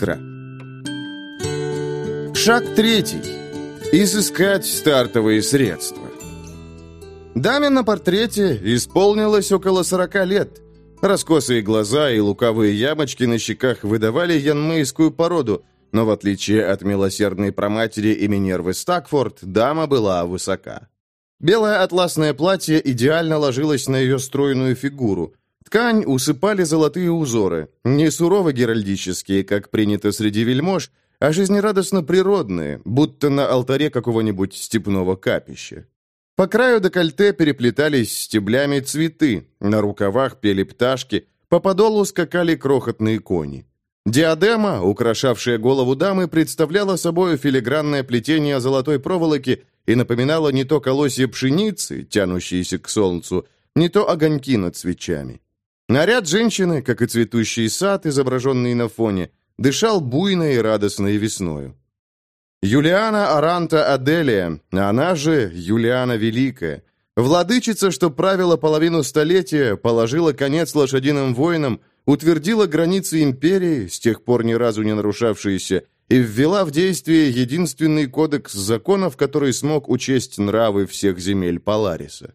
искра. Шаг третий. Изыскать стартовые средства. Даме на портрете исполнилось около 40 лет. Раскосые глаза и луковые ямочки на щеках выдавали янмейскую породу, но в отличие от милосердной проматери и Минервы Стакфорд, дама была высока. Белое атласное платье идеально ложилось на ее стройную фигуру. Ткань усыпали золотые узоры, не сурово геральдические, как принято среди вельмож, а жизнерадостно природные, будто на алтаре какого-нибудь степного капища. По краю декольте переплетались стеблями цветы, на рукавах пели пташки, по подолу скакали крохотные кони. Диадема, украшавшая голову дамы, представляла собой филигранное плетение золотой проволоки и напоминала не то колосья пшеницы, тянущиеся к солнцу, не то огоньки над свечами. Наряд женщины, как и цветущий сад, изображенный на фоне, дышал буйной и радостной весною. Юлиана Аранта Аделия, она же Юлиана Великая, владычица, что правила половину столетия, положила конец лошадиным воинам, утвердила границы империи, с тех пор ни разу не нарушавшиеся, и ввела в действие единственный кодекс законов, который смог учесть нравы всех земель Полариса.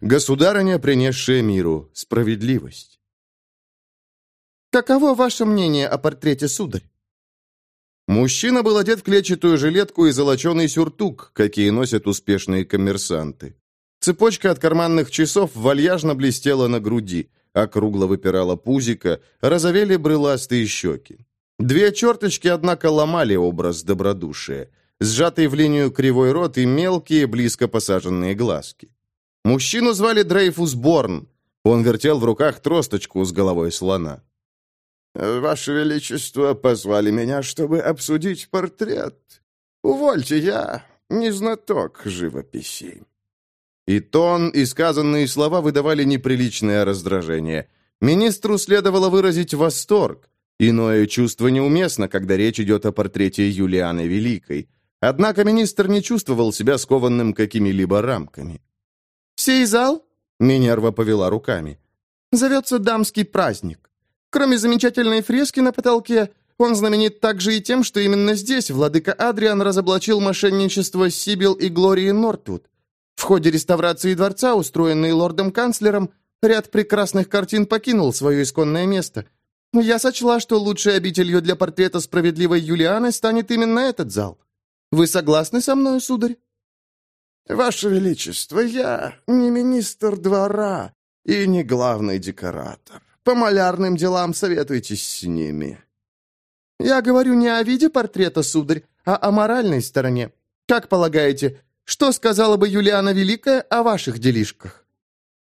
Государыня, принесшая миру справедливость. «Каково ваше мнение о портрете, сударь?» Мужчина был одет в клетчатую жилетку и золоченый сюртук, какие носят успешные коммерсанты. Цепочка от карманных часов вальяжно блестела на груди, округло выпирала пузико, розовели брыластые щеки. Две черточки, однако, ломали образ добродушия. Сжатый в линию кривой рот и мелкие, близко посаженные глазки. Мужчину звали Дрейфус Борн. Он вертел в руках тросточку с головой слона. «Ваше Величество позвали меня, чтобы обсудить портрет. Увольте, я не знаток живописи». И тон, и сказанные слова выдавали неприличное раздражение. Министру следовало выразить восторг. Иное чувство неуместно, когда речь идет о портрете Юлианы Великой. Однако министр не чувствовал себя скованным какими-либо рамками. «Сей зал?» — Минерва повела руками. «Зовется дамский праздник. Кроме замечательной фрески на потолке, он знаменит также и тем, что именно здесь владыка Адриан разоблачил мошенничество Сибил и Глории Нортвуд. В ходе реставрации дворца, устроенной лордом-канцлером, ряд прекрасных картин покинул свое исконное место. Я сочла, что лучшей обителью для портрета справедливой Юлианы станет именно этот зал. Вы согласны со мной, сударь? Ваше Величество, я не министр двора и не главный декоратор. По малярным делам советуйтесь с ними». «Я говорю не о виде портрета, сударь, а о моральной стороне. Как полагаете, что сказала бы Юлиана Великая о ваших делишках?»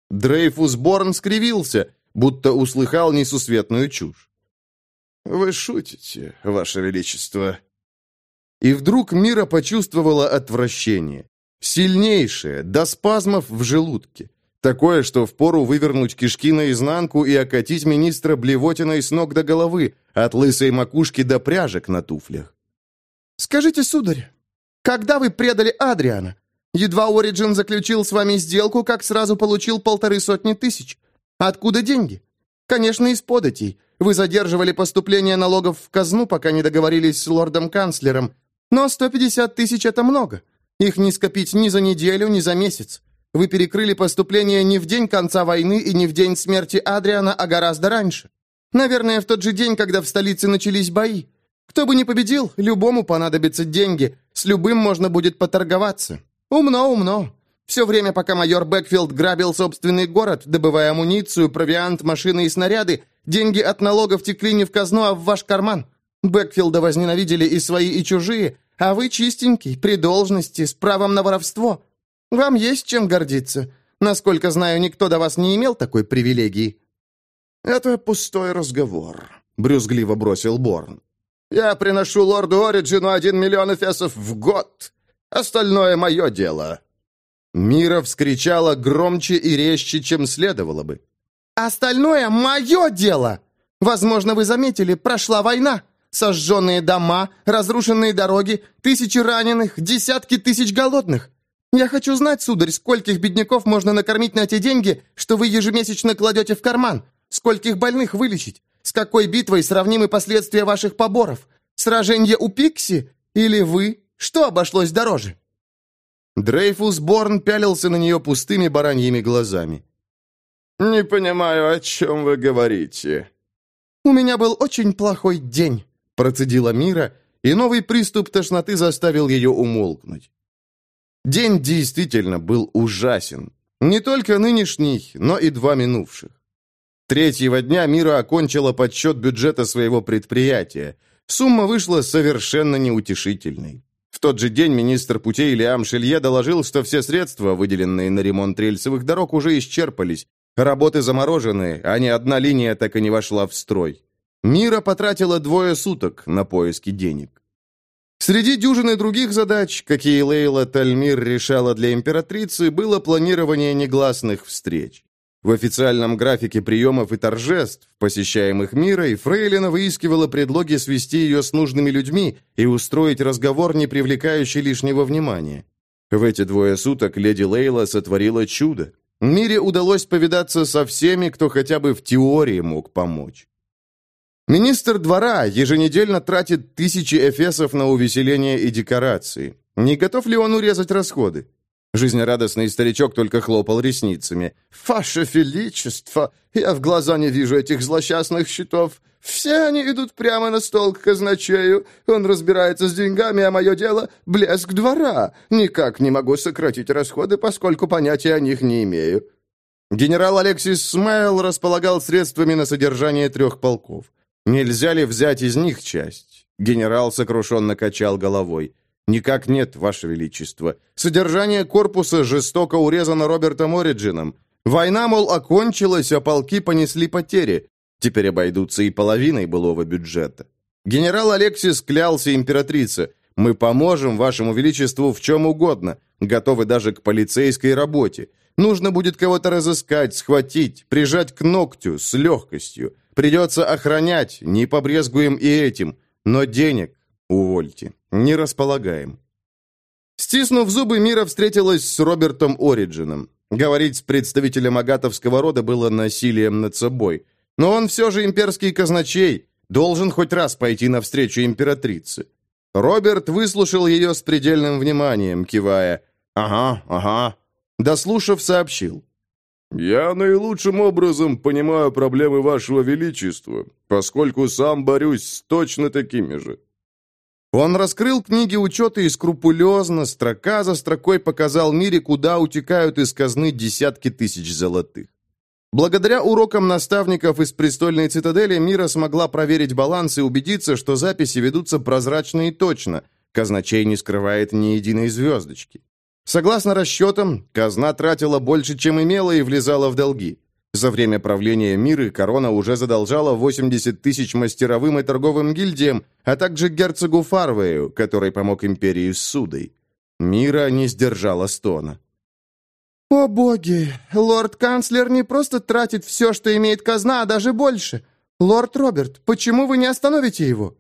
Дрейфус Борн скривился, будто услыхал несусветную чушь. «Вы шутите, Ваше Величество». И вдруг Мира почувствовала отвращение. Сильнейшее, до спазмов в желудке. Такое, что впору вывернуть кишки наизнанку и окатить министра блевотиной с ног до головы, от лысой макушки до пряжек на туфлях. «Скажите, сударь, когда вы предали Адриана? Едва Ориджин заключил с вами сделку, как сразу получил полторы сотни тысяч. Откуда деньги? Конечно, из податей. Вы задерживали поступление налогов в казну, пока не договорились с лордом-канцлером. Но 150 тысяч – это много. Их не скопить ни за неделю, ни за месяц. Вы перекрыли поступление не в день конца войны и не в день смерти Адриана, а гораздо раньше. Наверное, в тот же день, когда в столице начались бои. Кто бы ни победил, любому понадобятся деньги. С любым можно будет поторговаться. Умно, умно. Все время, пока майор Бэкфилд грабил собственный город, добывая амуницию, провиант, машины и снаряды, деньги от налогов текли не в казну, а в ваш карман. Бэкфилда возненавидели и свои, и чужие, а вы чистенький, при должности, с правом на воровство. Вам есть чем гордиться. Насколько знаю, никто до вас не имел такой привилегии». «Это пустой разговор», — брюзгливо бросил Борн. «Я приношу лорду Ориджину один миллион эфесов в год. Остальное мое дело». Мира вскричала громче и резче, чем следовало бы. «Остальное мое дело! Возможно, вы заметили, прошла война. Сожженные дома, разрушенные дороги, тысячи раненых, десятки тысяч голодных. Я хочу знать, сударь, скольких бедняков можно накормить на те деньги, что вы ежемесячно кладете в карман, скольких больных вылечить, С какой битвой сравнимы последствия ваших поборов? Сражение у Пикси или вы? Что обошлось дороже?» Дрейфус Борн пялился на нее пустыми бараньими глазами. «Не понимаю, о чем вы говорите». «У меня был очень плохой день», — процедила Мира, и новый приступ тошноты заставил ее умолкнуть. День действительно был ужасен. Не только нынешний, но и два минувших. Третьего дня Мира окончила подсчет бюджета своего предприятия. Сумма вышла совершенно неутешительной. В тот же день министр путей Лиам Шелье доложил, что все средства, выделенные на ремонт рельсовых дорог, уже исчерпались. Работы заморожены, а ни одна линия так и не вошла в строй. Мира потратила двое суток на поиски денег. Среди дюжины других задач, какие Лейла Тальмир решала для императрицы, было планирование негласных встреч. В официальном графике приемов и торжеств, посещаемых мирой, Фрейлина выискивала предлоги свести ее с нужными людьми и устроить разговор, не привлекающий лишнего внимания. В эти двое суток леди Лейла сотворила чудо. Мире удалось повидаться со всеми, кто хотя бы в теории мог помочь. Министр двора еженедельно тратит тысячи эфесов на увеселение и декорации. Не готов ли он урезать расходы? Жизнерадостный старичок только хлопал ресницами. «Ваше Величество, я в глаза не вижу этих злосчастных счетов. Все они идут прямо на стол к казначею. Он разбирается с деньгами, а мое дело — блеск двора. Никак не могу сократить расходы, поскольку понятия о них не имею». Генерал Алексис Смайл располагал средствами на содержание трех полков. Нельзя ли взять из них часть? Генерал сокрушенно качал головой. «Никак нет, Ваше Величество. Содержание корпуса жестоко урезано Робертом Ориджином. Война, мол, окончилась, а полки понесли потери. Теперь обойдутся и половиной былого бюджета. Генерал Алексис клялся императрице. Мы поможем Вашему Величеству в чем угодно, готовы даже к полицейской работе. Нужно будет кого-то разыскать, схватить, прижать к ногтю с легкостью. Придется охранять, не побрезгуем и этим. Но денег, увольте, не располагаем. Стиснув зубы, Мира встретилась с Робертом Ориджином. Говорить с представителем агатовского рода было насилием над собой. Но он все же имперский казначей, должен хоть раз пойти навстречу императрице. Роберт выслушал ее с предельным вниманием, кивая «Ага, ага». Дослушав, сообщил. «Я наилучшим образом понимаю проблемы вашего величества, поскольку сам борюсь с точно такими же». Он раскрыл книги учета и скрупулезно, строка за строкой показал мире, куда утекают из казны десятки тысяч золотых. Благодаря урокам наставников из престольной цитадели Мира смогла проверить баланс и убедиться, что записи ведутся прозрачно и точно, казначей не скрывает ни единой звездочки. Согласно расчетам, казна тратила больше, чем имела, и влезала в долги. За время правления Миры корона уже задолжала 80 тысяч мастеровым и торговым гильдиям, а также герцогу Фарвею, который помог империи с судой. Мира не сдержала стона. «О боги! Лорд-канцлер не просто тратит все, что имеет казна, а даже больше. Лорд Роберт, почему вы не остановите его?»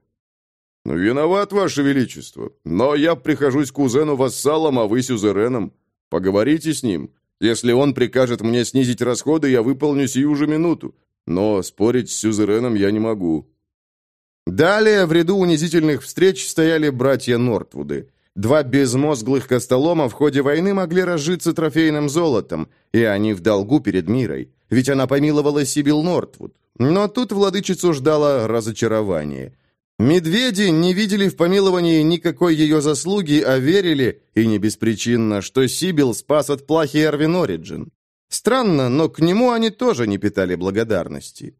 «Виноват, Ваше Величество, но я прихожусь кузену-вассалом, а вы сюзереном. Поговорите с ним. Если он прикажет мне снизить расходы, я выполню сию же минуту. Но спорить с сюзереном я не могу». Далее в ряду унизительных встреч стояли братья Нортвуды. Два безмозглых костолома в ходе войны могли разжиться трофейным золотом, и они в долгу перед мирой, ведь она помиловала Сибил Нортвуд. Но тут владычицу ждало разочарование – Медведи не видели в помиловании никакой ее заслуги, а верили, и не беспричинно, что Сибил спас от плахи Эрвин Ориджин. Странно, но к нему они тоже не питали благодарности.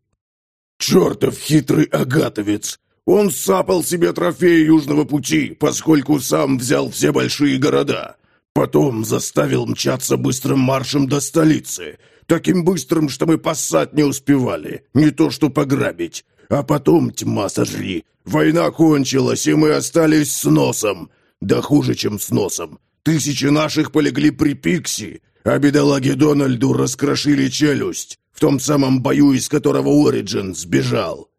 «Чертов хитрый агатовец! Он сапал себе трофеи Южного пути, поскольку сам взял все большие города. Потом заставил мчаться быстрым маршем до столицы. Таким быстрым, что мы поссать не успевали, не то что пограбить. А потом, тьма сожри, война кончилась, и мы остались с носом. Да хуже, чем с носом. Тысячи наших полегли при Пикси, а бедолаге Дональду раскрошили челюсть в том самом бою, из которого Ориджин сбежал.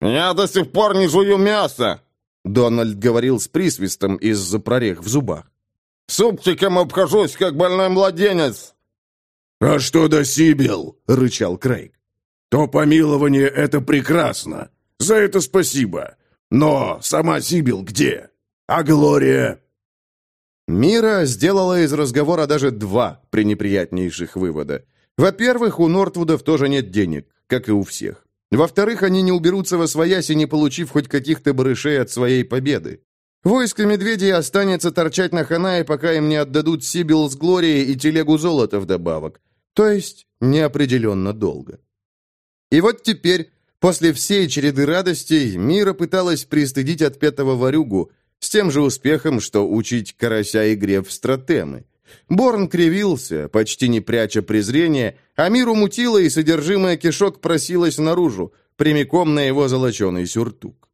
«Я до сих пор не жую мясо!» Дональд говорил с присвистом из-за прорех в зубах. «Супчиком обхожусь, как больной младенец!» «А что до Сибил?» — рычал Крейг. То помилование — это прекрасно. За это спасибо. Но сама Сибил где? А Глория?» Мира сделала из разговора даже два пренеприятнейших вывода. Во-первых, у Нортвудов тоже нет денег, как и у всех. Во-вторых, они не уберутся во свояси, не получив хоть каких-то барышей от своей победы. Войско медведей останется торчать на Ханае, пока им не отдадут Сибил с Глорией и телегу золота вдобавок. То есть неопределенно долго. И вот теперь, после всей череды радостей, Мира пыталась пристыдить отпетого ворюгу, с тем же успехом, что учить карася игре в стратемы. Борн кривился, почти не пряча презрения, а миру мутило, и содержимое кишок просилось наружу, прямиком на его золоченый сюртук.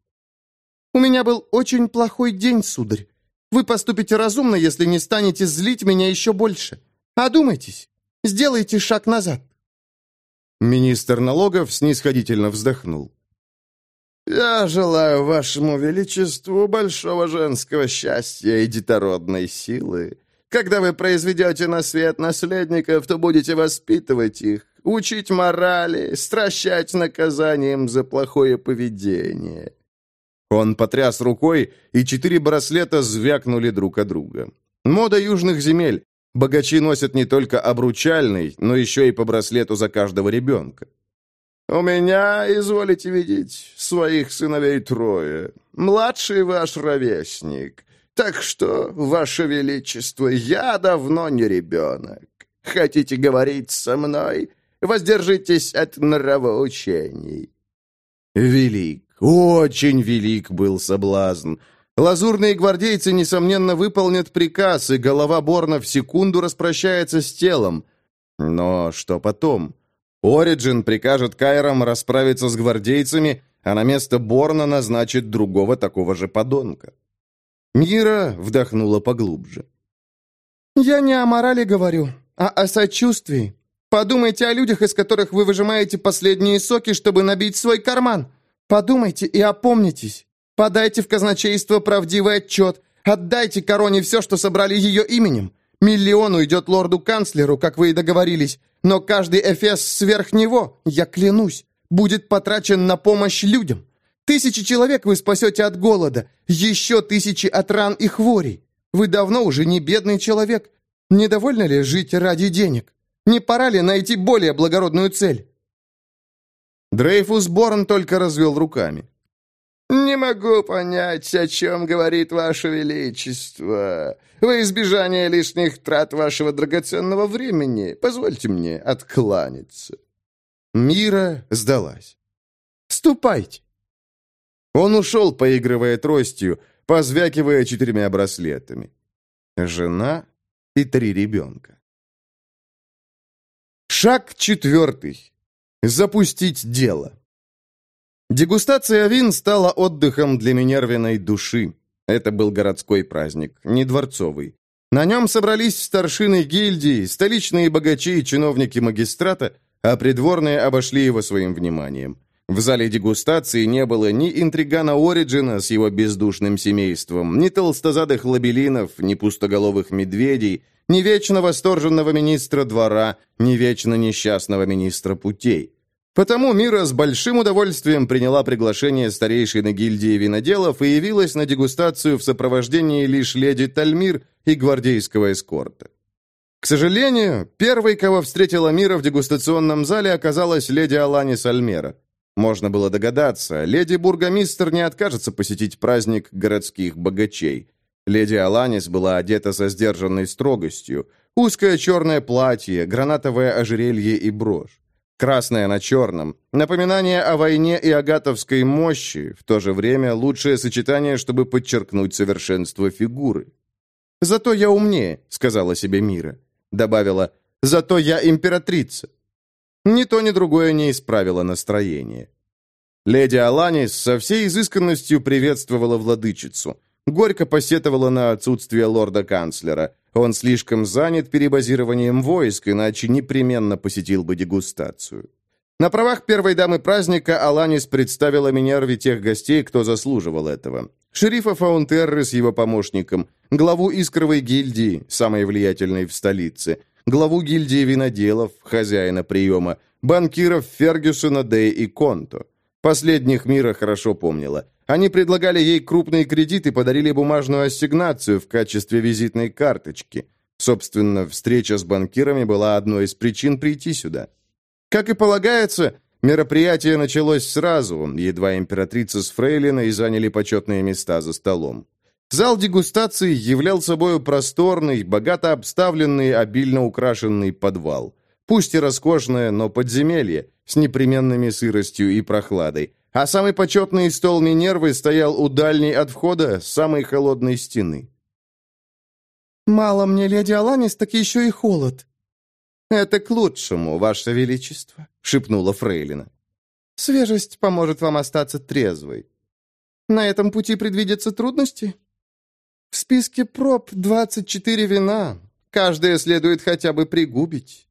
«У меня был очень плохой день, сударь. Вы поступите разумно, если не станете злить меня еще больше. Одумайтесь. Сделайте шаг назад». Министр налогов снисходительно вздохнул. «Я желаю вашему величеству большого женского счастья и детородной силы. Когда вы произведете на свет наследников, то будете воспитывать их, учить морали, стращать наказанием за плохое поведение. Он потряс рукой, и четыре браслета звякнули друг от друга. Мода южных земель. Богачи носят не только обручальный, но еще и по браслету за каждого ребенка. «У меня, изволите видеть, своих сыновей трое. Младший ваш ровесник. Так что, ваше величество, я давно не ребенок. Хотите говорить со мной? Воздержитесь от нравоучений». Велик, очень велик был соблазн. Лазурные гвардейцы, несомненно, выполнят приказ, и голова Борна в секунду распрощается с телом. Но что потом? Ориджин прикажет Кайрам расправиться с гвардейцами, а на место Борна назначит другого такого же подонка. Мира вдохнула поглубже. «Я не о морали говорю, а о сочувствии. Подумайте о людях, из которых вы выжимаете последние соки, чтобы набить свой карман. Подумайте и опомнитесь. Подайте в казначейство правдивый отчет. Отдайте короне все, что собрали ее именем. Миллион уйдет лорду-канцлеру, как вы и договорились. Но каждый эфес сверх него, я клянусь, будет потрачен на помощь людям. Тысячи человек вы спасете от голода, еще тысячи от ран и хворей. Вы давно уже не бедный человек. Недовольно ли жить ради денег? Не пора ли найти более благородную цель?» Дрейфус Борн только развел руками. «Не могу понять, о чем говорит Ваше Величество. Во избежание лишних трат вашего драгоценного времени, позвольте мне откланяться». Мира сдалась. «Ступайте». Он ушел, поигрывая тростью, позвякивая четырьмя браслетами. Жена и три ребенка. Шаг четвертый. Запустить дело. Дегустация вин стала отдыхом для Минервиной души. Это был городской праздник, не дворцовый. На нем собрались старшины гильдии, столичные богачи и чиновники магистрата, а придворные обошли его своим вниманием. В зале дегустации не было ни интригана Ориджина с его бездушным семейством, ни толстозадых лабелинов, ни пустоголовых медведей, ни вечно восторженного министра двора, ни вечно несчастного министра путей. Потому Мира с большим удовольствием приняла приглашение старейшей на гильдии виноделов и явилась на дегустацию в сопровождении лишь леди Тальмир и гвардейского эскорта. К сожалению, первой, кого встретила Мира в дегустационном зале, оказалась леди Аланис Альмера. Можно было догадаться, леди-бургомистр не откажется посетить праздник городских богачей. Леди Аланис была одета со сдержанной строгостью. Узкое черное платье, гранатовое ожерелье и брошь. Красное на черном. Напоминание о войне и агатовской мощи, в то же время лучшее сочетание, чтобы подчеркнуть совершенство фигуры. «Зато я умнее», — сказала себе Мира. Добавила, «Зато я императрица». Ни то, ни другое не исправило настроение. Леди Аланис со всей изысканностью приветствовала владычицу. Горько посетовала на отсутствие лорда-канцлера. Он слишком занят перебазированием войск, иначе непременно посетил бы дегустацию. На правах первой дамы праздника Аланис представила Минерве тех гостей, кто заслуживал этого. Шерифа Фаунтерры с его помощником, главу Искровой гильдии, самой влиятельной в столице, главу гильдии виноделов, хозяина приема, банкиров Фергюсона, Дэй и Конто. Последних Мира хорошо помнила. Они предлагали ей крупные кредиты подарили бумажную ассигнацию в качестве визитной карточки. Собственно, встреча с банкирами была одной из причин прийти сюда. Как и полагается, мероприятие началось сразу, едва императрица с Фрейлиной заняли почетные места за столом. Зал дегустации являл собой просторный, богато обставленный, обильно украшенный подвал. Пусть и роскошное, но подземелье, с непременными сыростью и прохладой. А самый почетный стол Минервы стоял у дальней от входа самой холодной стены. «Мало мне, леди Аланис, так еще и холод». «Это к лучшему, ваше величество», — шепнула Фрейлина. «Свежесть поможет вам остаться трезвой». «На этом пути предвидятся трудности?» «В списке проб 24 вина. Каждое следует хотя бы пригубить».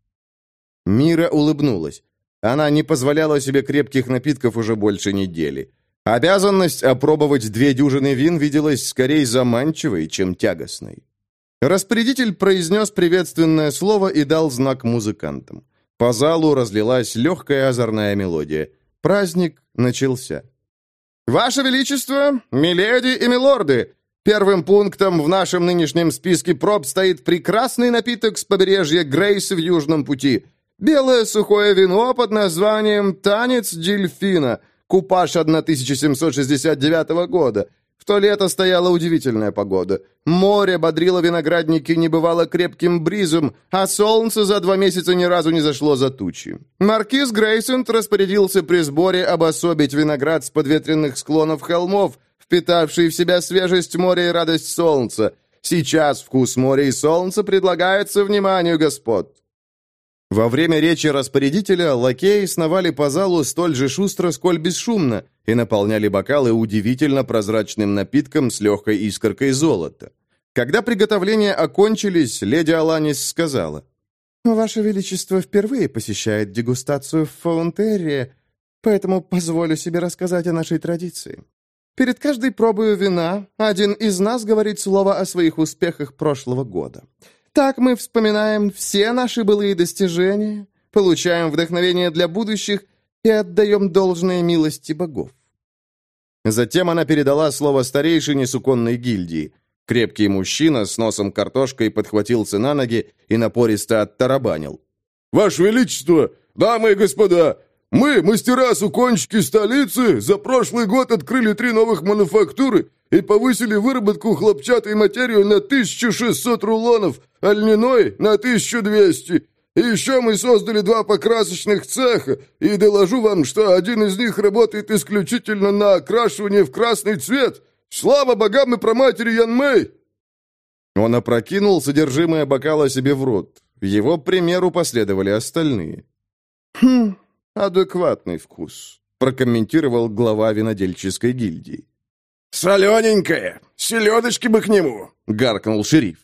Мира улыбнулась. Она не позволяла себе крепких напитков уже больше недели. Обязанность опробовать две дюжины вин виделась скорее заманчивой, чем тягостной. Распорядитель произнес приветственное слово и дал знак музыкантам. По залу разлилась легкая озорная мелодия. Праздник начался. «Ваше Величество, миледи и милорды, первым пунктом в нашем нынешнем списке проб стоит прекрасный напиток с побережья Грейс в Южном пути – Белое сухое вино под названием «Танец дельфина», купаж 1769 года. В то лето стояла удивительная погода. Море бодрило виноградники небывало крепким бризом, а солнце за два месяца ни разу не зашло за тучи. Маркиз Грейсент распорядился при сборе обособить виноград с подветренных склонов холмов, впитавший в себя свежесть моря и радость солнца. Сейчас вкус моря и солнца предлагается вниманию господ. Во время речи распорядителя лакеи сновали по залу столь же шустро, сколь бесшумно, и наполняли бокалы удивительно прозрачным напитком с легкой искоркой золота. Когда приготовления окончились, леди Аланис сказала, «Ваше Величество впервые посещает дегустацию в Фаунтерре, поэтому позволю себе рассказать о нашей традиции. Перед каждой пробою вина один из нас говорит слово о своих успехах прошлого года». Так мы вспоминаем все наши былые достижения, получаем вдохновение для будущих и отдаем должное милости богов. Затем она передала слово старейшине суконной гильдии. Крепкий мужчина с носом картошкой подхватился на ноги и напористо оттарабанил. «Ваше Величество, дамы и господа, мы, мастера-суконщики столицы, за прошлый год открыли три новых мануфактуры и повысили выработку хлопчатой материи на 1600 рулонов, а льняной на 1200. И еще мы создали два покрасочных цеха, и доложу вам, что один из них работает исключительно на окрашивание в красный цвет. Слава богам и проматери Ян Мэй!» Он опрокинул содержимое бокала себе в рот. Его примеру последовали остальные. «Хм, адекватный вкус», — прокомментировал глава винодельческой гильдии. «Солененькое! Селедочки бы к нему!» — гаркнул шериф.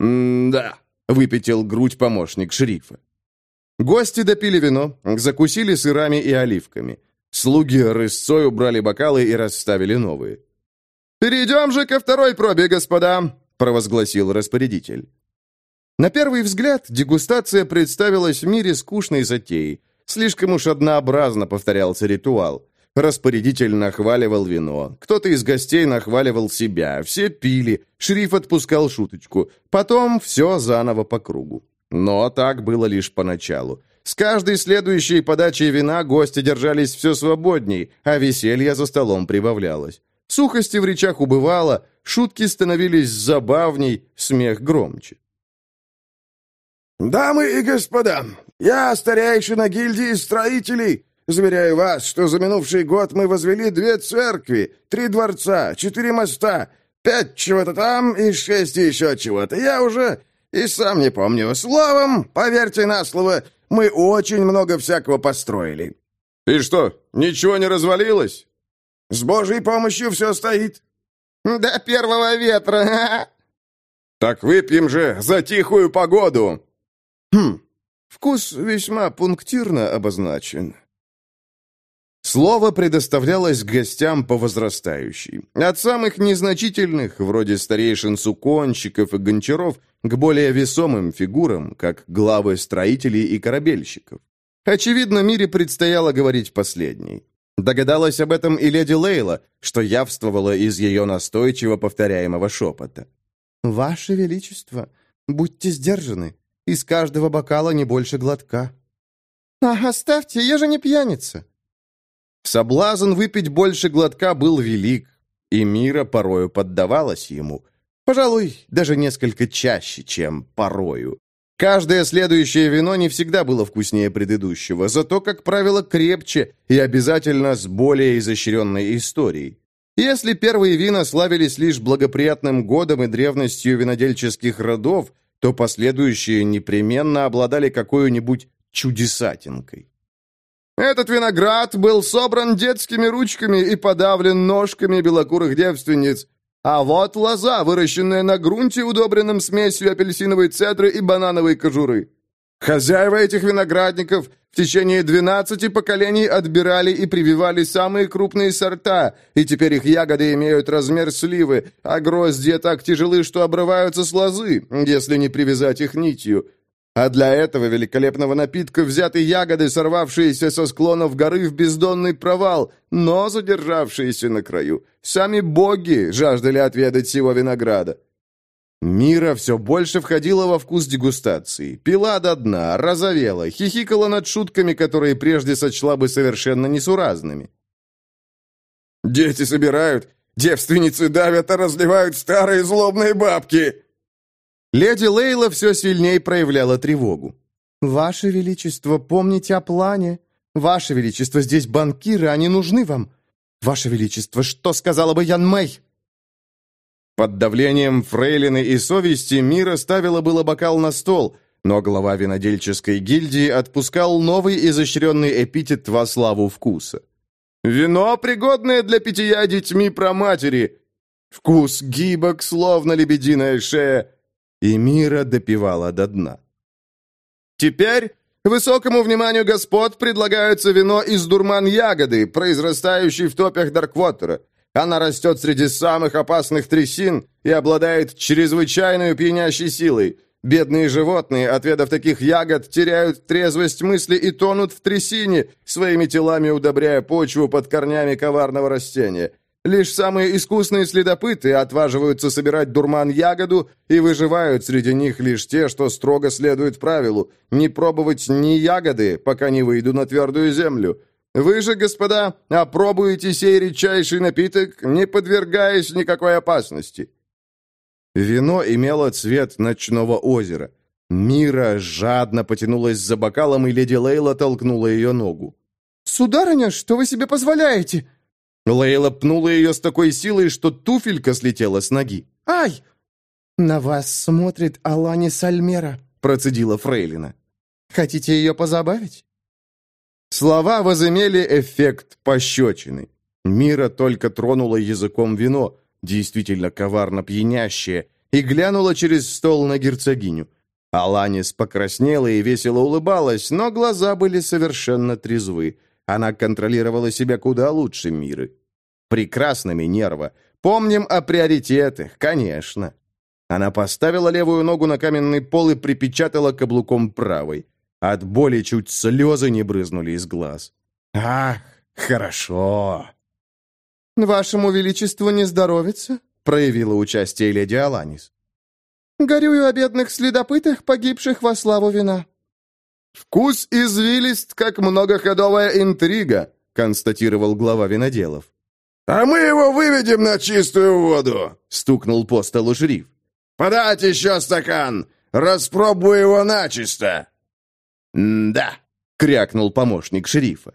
«М-да», — выпятил грудь помощник шерифа. Гости допили вино, закусили сырами и оливками. Слуги рысцой убрали бокалы и расставили новые. «Перейдем же ко второй пробе, господа!» — провозгласил распорядитель. На первый взгляд дегустация представилась в мире скучной затеей. Слишком уж однообразно повторялся ритуал. Распорядитель нахваливал вино. Кто-то из гостей нахваливал себя. Все пили. Шриф отпускал шуточку. Потом все заново по кругу. Но так было лишь поначалу. С каждой следующей подачей вина гости держались все свободней, а веселье за столом прибавлялось. Сухости в речах убывало, шутки становились забавней, смех громче. «Дамы и господа, я старейшина гильдии строителей, Заверяю вас, что за минувший год мы возвели две церкви, три дворца, четыре моста, пять чего-то там и шесть еще чего-то. Я уже и сам не помню. Словом, поверьте на слово, мы очень много всякого построили». «И что, ничего не развалилось?» «С Божьей помощью все стоит». «До первого ветра!» «Так выпьем же за тихую погоду!» «Хм, вкус весьма пунктирно обозначен». Слово предоставлялось гостям по возрастающей. От самых незначительных, вроде старейшин суконщиков и гончаров, к более весомым фигурам, как главы строителей и корабельщиков. Очевидно, Мире предстояло говорить последней. Догадалась об этом и леди Лейла, что явствовала из ее настойчиво повторяемого шепота. «Ваше Величество, будьте сдержаны. Из каждого бокала не больше глотка». «Ах, оставьте, я же не пьяница». Соблазн выпить больше глотка был велик, и Мира порою поддавалась ему. Пожалуй, даже несколько чаще, чем порою. Каждое следующее вино не всегда было вкуснее предыдущего, зато, как правило, крепче и обязательно с более изощренной историей. Если первые вина славились лишь благоприятным годом и древностью винодельческих родов, то последующие непременно обладали какой-нибудь чудесатинкой. Этот виноград был собран детскими ручками и подавлен ножками белокурых девственниц, а вот лоза, выращенная на грунте, удобренном смесью апельсиновой цедры и банановой кожуры. Хозяева этих виноградников в течение 12 поколений отбирали и прививали самые крупные сорта, и теперь их ягоды имеют размер сливы, а гроздья так тяжелы, что обрываются с лозы, если не привязать их нитью. А для этого великолепного напитка взяты ягоды, сорвавшиеся со склонов горы в бездонный провал, но задержавшиеся на краю. Сами боги жаждали отведать сего винограда. Мира все больше входила во вкус дегустации, пила до дна, разовела, хихикала над шутками, которые прежде сочла бы совершенно несуразными. «Дети собирают, девственницы давят, а разливают старые злобные бабки!» Леди Лейла все сильнее проявляла тревогу. «Ваше Величество, помните о плане. Ваше Величество, здесь банкиры, они нужны вам. Ваше Величество, что сказала бы Ян Мэй?» Под давлением фрейлины и совести Мира ставила было бокал на стол, но глава винодельческой гильдии отпускал новый изощренный эпитет во славу вкуса. «Вино, пригодное для питья детьми про матери. Вкус гибок, словно лебединая шея, и Мира допивала до дна. Теперь высокому вниманию господ предлагается вино из дурман-ягоды, произрастающей в топях Дарквотера. Она растет среди самых опасных трясин и обладает чрезвычайной пьянящей силой. Бедные животные, отведав таких ягод, теряют трезвость мысли и тонут в трясине, своими телами удобряя почву под корнями коварного растения. Лишь самые искусные следопыты отваживаются собирать дурман-ягоду, и выживают среди них лишь те, что строго следуют правилу не пробовать ни ягоды, пока не выйду на твердую землю. Вы же, господа, опробуете сей редчайший напиток, не подвергаясь никакой опасности». Вино имело цвет ночного озера. Мира жадно потянулась за бокалом, и леди Лейла толкнула ее ногу. «Сударыня, что вы себе позволяете?» Лейла пнула ее с такой силой, что туфелька слетела с ноги. «Ай!» «На вас смотрит Алани Сальмера», — процедила Фрейлина. «Хотите ее позабавить?» Слова возымели эффект пощечины. Мира только тронула языком вино, действительно коварно пьянящее, и глянула через стол на герцогиню. Аланис покраснела и весело улыбалась, но глаза были совершенно трезвы. Она контролировала себя куда лучше Миры. Прекрасно, Минерва. Помним о приоритетах, конечно. Она поставила левую ногу на каменный пол и припечатала каблуком правой. От боли чуть слезы не брызнули из глаз. «Ах, хорошо!» «Вашему Величеству не здоровится?» проявила участие леди Аланис. «Горюю о бедных следопытах, погибших во славу вина». «Вкус извилист, как многоходовая интрига», констатировал глава виноделов. «А мы его выведем на чистую воду!» — стукнул по столу шериф. «Подать еще стакан! Распробую его начисто!» «Да», — крякнул помощник шерифа.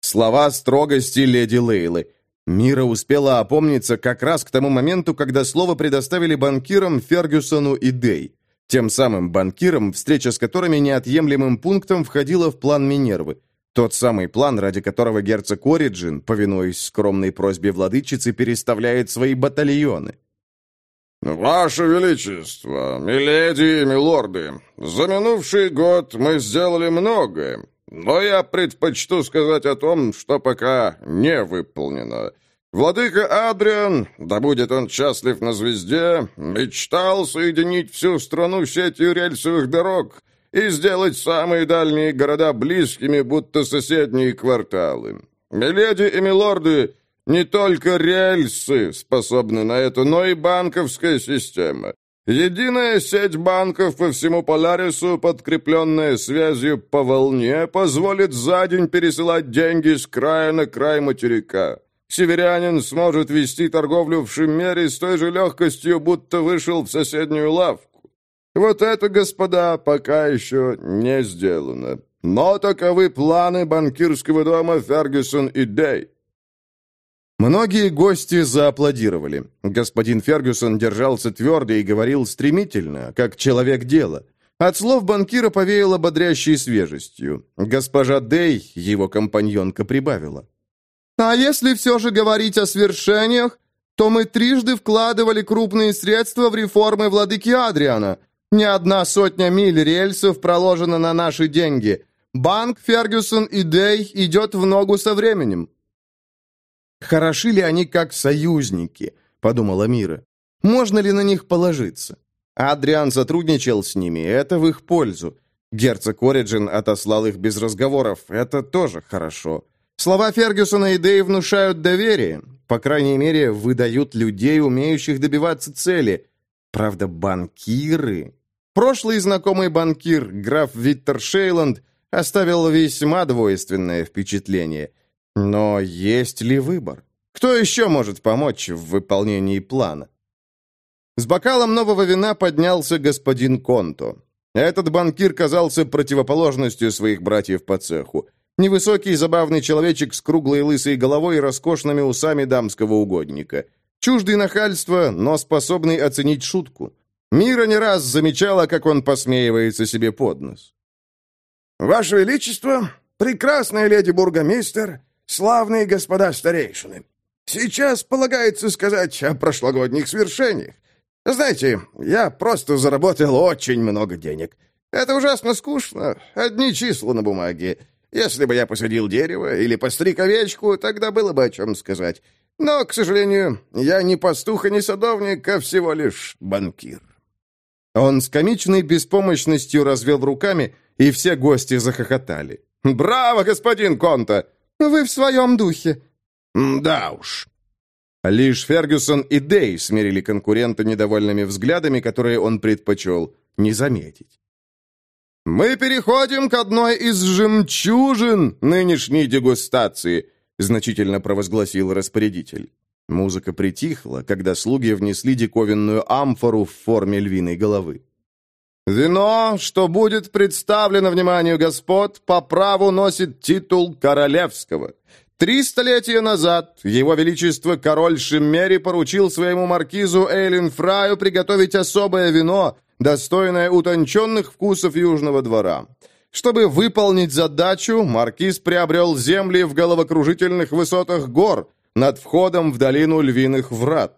Слова строгости леди Лейлы. Мира успела опомниться как раз к тому моменту, когда слово предоставили банкирам Фергюсону и Дей. Тем самым банкирам, встреча с которыми неотъемлемым пунктом входила в план Минервы. Тот самый план, ради которого герцог Ориджин, повинуясь скромной просьбе владычицы, переставляет свои батальоны. «Ваше Величество, миледи и милорды, за минувший год мы сделали многое, но я предпочту сказать о том, что пока не выполнено. Владыка Адриан, да будет он счастлив на звезде, мечтал соединить всю страну сетью рельсовых дорог, и сделать самые дальние города близкими, будто соседние кварталы. Миледи и милорды, не только рельсы способны на это, но и банковская система. Единая сеть банков по всему Полярису, подкрепленная связью по волне, позволит за день пересылать деньги с края на край материка. Северянин сможет вести торговлю в Шиммере с той же легкостью, будто вышел в соседнюю лавку. Вот это, господа, пока еще не сделано. Но таковы планы банкирского дома Фергюсон и Дей. Многие гости зааплодировали. Господин Фергюсон держался твердо и говорил стремительно, как человек дела. От слов банкира повеяло бодрящей свежестью. Госпожа Дей, его компаньонка, прибавила. «А если все же говорить о свершениях, то мы трижды вкладывали крупные средства в реформы владыки Адриана. Не одна сотня миль рельсов проложена на наши деньги. Банк Фергюсон и Дей идет в ногу со временем. «Хороши ли они как союзники?» — подумала Мира. «Можно ли на них положиться?» Адриан сотрудничал с ними, это в их пользу. Герцог Ориджин отослал их без разговоров, это тоже хорошо. Слова Фергюсона и Дэй внушают доверие, по крайней мере, выдают людей, умеющих добиваться цели. Правда, банкиры... Прошлый знакомый банкир, граф Виттер Шейланд, оставил весьма двойственное впечатление – но есть ли выбор? Кто еще может помочь в выполнении плана? С бокалом нового вина поднялся господин Конто. Этот банкир казался противоположностью своих братьев по цеху. Невысокий забавный человечек с круглой лысой головой и роскошными усами дамского угодника. Чуждый нахальства, но способный оценить шутку. Мира не раз замечала, как он посмеивается себе под нос. «Ваше Величество, прекрасная леди бургомистер, славные господа старейшины, сейчас полагается сказать о прошлогодних свершениях. Знаете, я просто заработал очень много денег. Это ужасно скучно, одни числа на бумаге. Если бы я посадил дерево или постриг овечку, тогда было бы о чем сказать. Но, к сожалению, я не пастух и не садовник, а всего лишь банкир». Он с комичной беспомощностью развел руками, и все гости захохотали. «Браво, господин Конта! «Вы в своем духе». «Да уж». Лишь Фергюсон и Дей смирили конкурента недовольными взглядами, которые он предпочел не заметить. «Мы переходим к одной из жемчужин нынешней дегустации», значительно провозгласил распорядитель. Музыка притихла, когда слуги внесли диковинную амфору в форме львиной головы. Вино, что будет представлено вниманию господ, по праву носит титул королевского. Три столетия назад его величество король Шиммери поручил своему маркизу Эйлин Фраю приготовить особое вино, достойное утонченных вкусов Южного двора. Чтобы выполнить задачу, маркиз приобрел земли в головокружительных высотах гор над входом в долину Львиных Врат.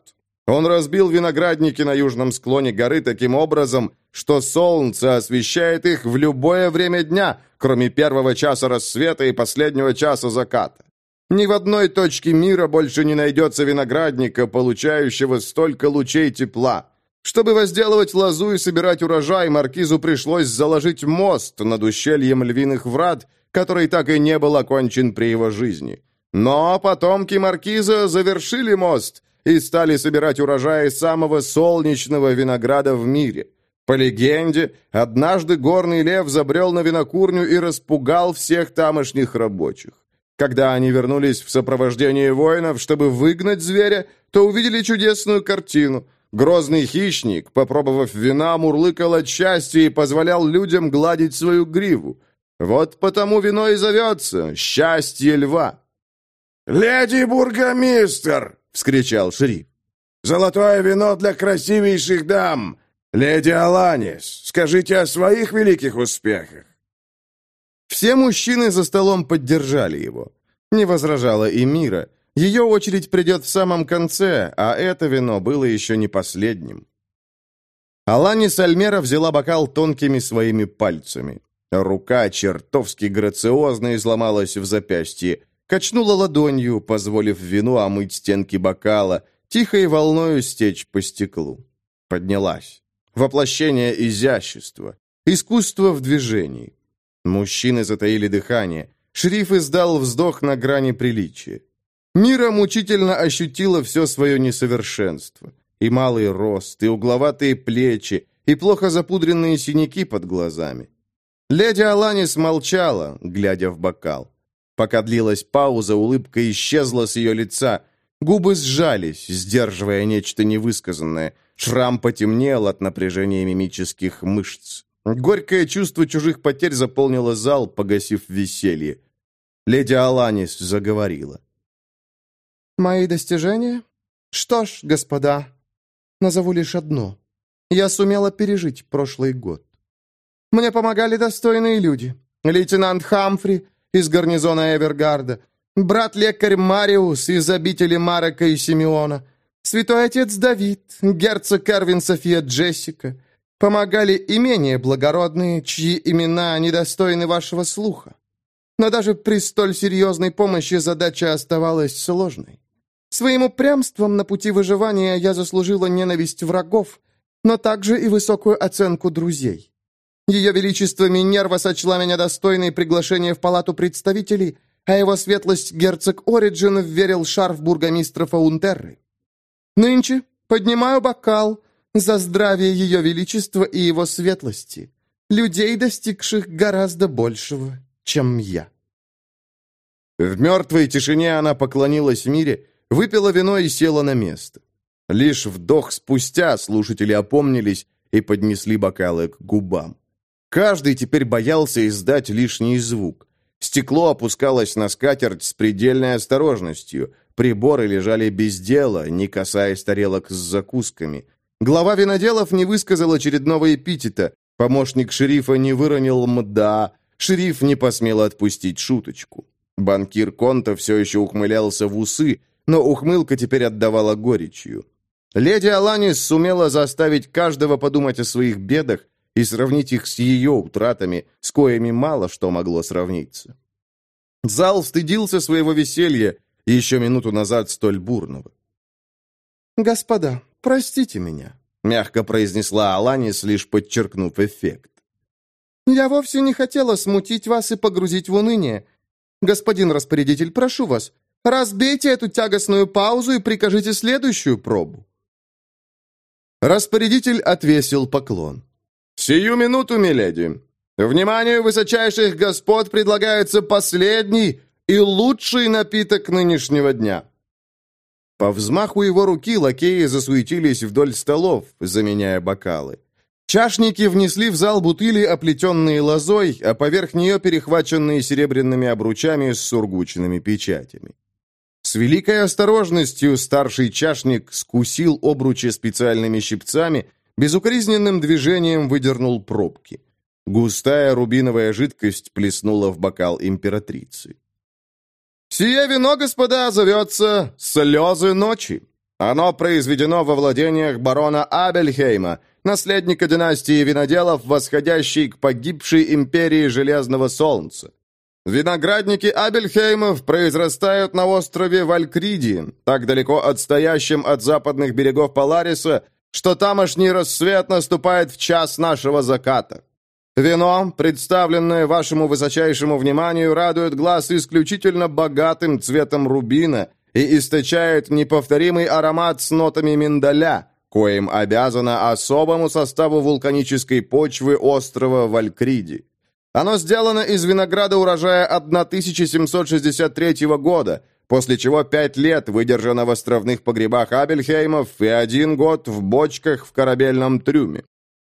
Он разбил виноградники на южном склоне горы таким образом, что солнце освещает их в любое время дня, кроме первого часа рассвета и последнего часа заката. Ни в одной точке мира больше не найдется виноградника, получающего столько лучей тепла. Чтобы возделывать лозу и собирать урожай, маркизу пришлось заложить мост над ущельем львиных врат, который так и не был окончен при его жизни. Но потомки маркиза завершили мост и стали собирать урожай самого солнечного винограда в мире. По легенде, однажды горный лев забрел на винокурню и распугал всех тамошних рабочих. Когда они вернулись в сопровождении воинов, чтобы выгнать зверя, то увидели чудесную картину. Грозный хищник, попробовав вина, мурлыкал от счастья и позволял людям гладить свою гриву. Вот потому вино и зовется «Счастье льва». «Леди бургомистр!» — вскричал шериф. «Золотое вино для красивейших дам! «Леди Аланис, скажите о своих великих успехах!» Все мужчины за столом поддержали его. Не возражала и Мира. Ее очередь придет в самом конце, а это вино было еще не последним. Аланис Альмера взяла бокал тонкими своими пальцами. Рука чертовски грациозно изломалась в запястье, качнула ладонью, позволив вину омыть стенки бокала, тихой волною стечь по стеклу. Поднялась воплощение изящества. Искусство в движении. Мужчины затаили дыхание. Шериф издал вздох на грани приличия. Мира мучительно ощутила все свое несовершенство. И малый рост, и угловатые плечи, и плохо запудренные синяки под глазами. Леди Аланис молчала, глядя в бокал. Пока длилась пауза, улыбка исчезла с ее лица. Губы сжались, сдерживая нечто невысказанное. Шрам потемнел от напряжения мимических мышц. Горькое чувство чужих потерь заполнило зал, погасив веселье. Леди Аланис заговорила. «Мои достижения? Что ж, господа, назову лишь одно. Я сумела пережить прошлый год. Мне помогали достойные люди. Лейтенант Хамфри из гарнизона Эвергарда, брат-лекарь Мариус из обители Марека и Симеона, святой отец Давид, герцог Эрвин София Джессика. Помогали и менее благородные, чьи имена недостойны вашего слуха. Но даже при столь серьезной помощи задача оставалась сложной. Своим упрямством на пути выживания я заслужила ненависть врагов, но также и высокую оценку друзей. Ее Величество Минерва сочла меня достойной приглашения в Палату представителей, а его светлость герцог Ориджин верил шарф бургомистра Фаунтерры. Нынче поднимаю бокал за здравие Ее Величества и его светлости, людей, достигших гораздо большего, чем я. В мертвой тишине она поклонилась мире, выпила вино и села на место. Лишь вдох спустя слушатели опомнились и поднесли бокалы к губам. Каждый теперь боялся издать лишний звук. Стекло опускалось на скатерть с предельной осторожностью. Приборы лежали без дела, не касаясь тарелок с закусками. Глава виноделов не высказал очередного эпитета. Помощник шерифа не выронил «мда». Шериф не посмел отпустить шуточку. Банкир Конта все еще ухмылялся в усы, но ухмылка теперь отдавала горечью. Леди Аланис сумела заставить каждого подумать о своих бедах, и сравнить их с ее утратами, с коими мало что могло сравниться. Зал стыдился своего веселья, еще минуту назад столь бурного. «Господа, простите меня», — мягко произнесла Аланис, лишь подчеркнув эффект. «Я вовсе не хотела смутить вас и погрузить в уныние. Господин распорядитель, прошу вас, разбейте эту тягостную паузу и прикажите следующую пробу». Распорядитель отвесил поклон. «Сию минуту, миледи! Вниманию высочайших господ предлагается последний и лучший напиток нынешнего дня!» По взмаху его руки лакеи засуетились вдоль столов, заменяя бокалы. Чашники внесли в зал бутыли, оплетенные лозой, а поверх нее перехваченные серебряными обручами с сургучными печатями. С великой осторожностью старший чашник скусил обручи специальными щипцами Безукоризненным движением выдернул пробки. Густая рубиновая жидкость плеснула в бокал императрицы. «Сие вино, господа, зовется «Слезы ночи». Оно произведено во владениях барона Абельхейма, наследника династии виноделов, восходящей к погибшей империи Железного Солнца. Виноградники Абельхеймов произрастают на острове Валькриди, так далеко отстоящем от западных берегов Полариса, что тамошний рассвет наступает в час нашего заката. Вино, представленное вашему высочайшему вниманию, радует глаз исключительно богатым цветом рубина и источает неповторимый аромат с нотами миндаля, коим обязано особому составу вулканической почвы острова Валькриди. Оно сделано из винограда урожая 1763 года, после чего пять лет выдержано в островных погребах Абельхеймов и один год в бочках в корабельном трюме.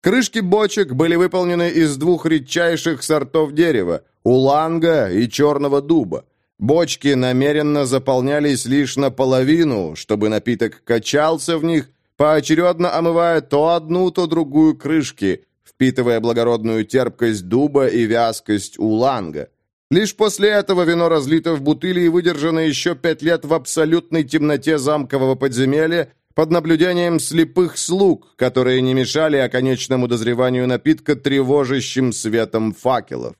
Крышки бочек были выполнены из двух редчайших сортов дерева – уланга и черного дуба. Бочки намеренно заполнялись лишь наполовину, чтобы напиток качался в них, поочередно омывая то одну, то другую крышки, впитывая благородную терпкость дуба и вязкость уланга – Лишь после этого вино разлито в бутыли и выдержано еще пять лет в абсолютной темноте замкового подземелья под наблюдением слепых слуг, которые не мешали оконечному дозреванию напитка тревожащим светом факелов.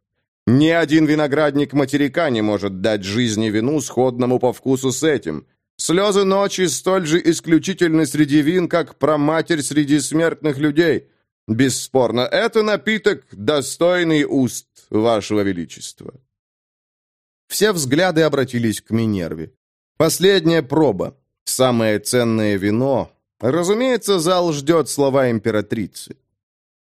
Ни один виноградник материка не может дать жизни вину, сходному по вкусу с этим. Слезы ночи столь же исключительны среди вин, как проматерь среди смертных людей. Бесспорно, это напиток, достойный уст вашего величества». Все взгляды обратились к Минерве. Последняя проба. Самое ценное вино. Разумеется, зал ждет слова императрицы.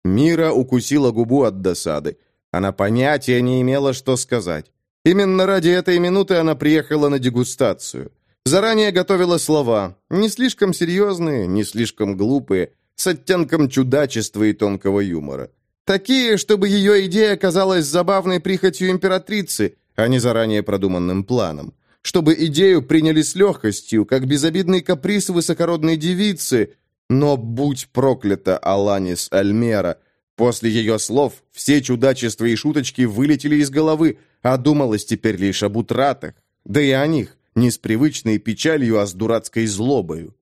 Мира укусила губу от досады. Она понятия не имела, что сказать. Именно ради этой минуты она приехала на дегустацию. Заранее готовила слова, не слишком серьезные, не слишком глупые, с оттенком чудачества и тонкого юмора. Такие, чтобы ее идея казалась забавной прихотью императрицы, а не заранее продуманным планом. Чтобы идею приняли с легкостью, как безобидный каприз высокородной девицы. Но будь проклята Аланис Альмера, после ее слов все чудачества и шуточки вылетели из головы, а думалось теперь лишь об утратах, да и о них, не с привычной печалью, а с дурацкой злобою.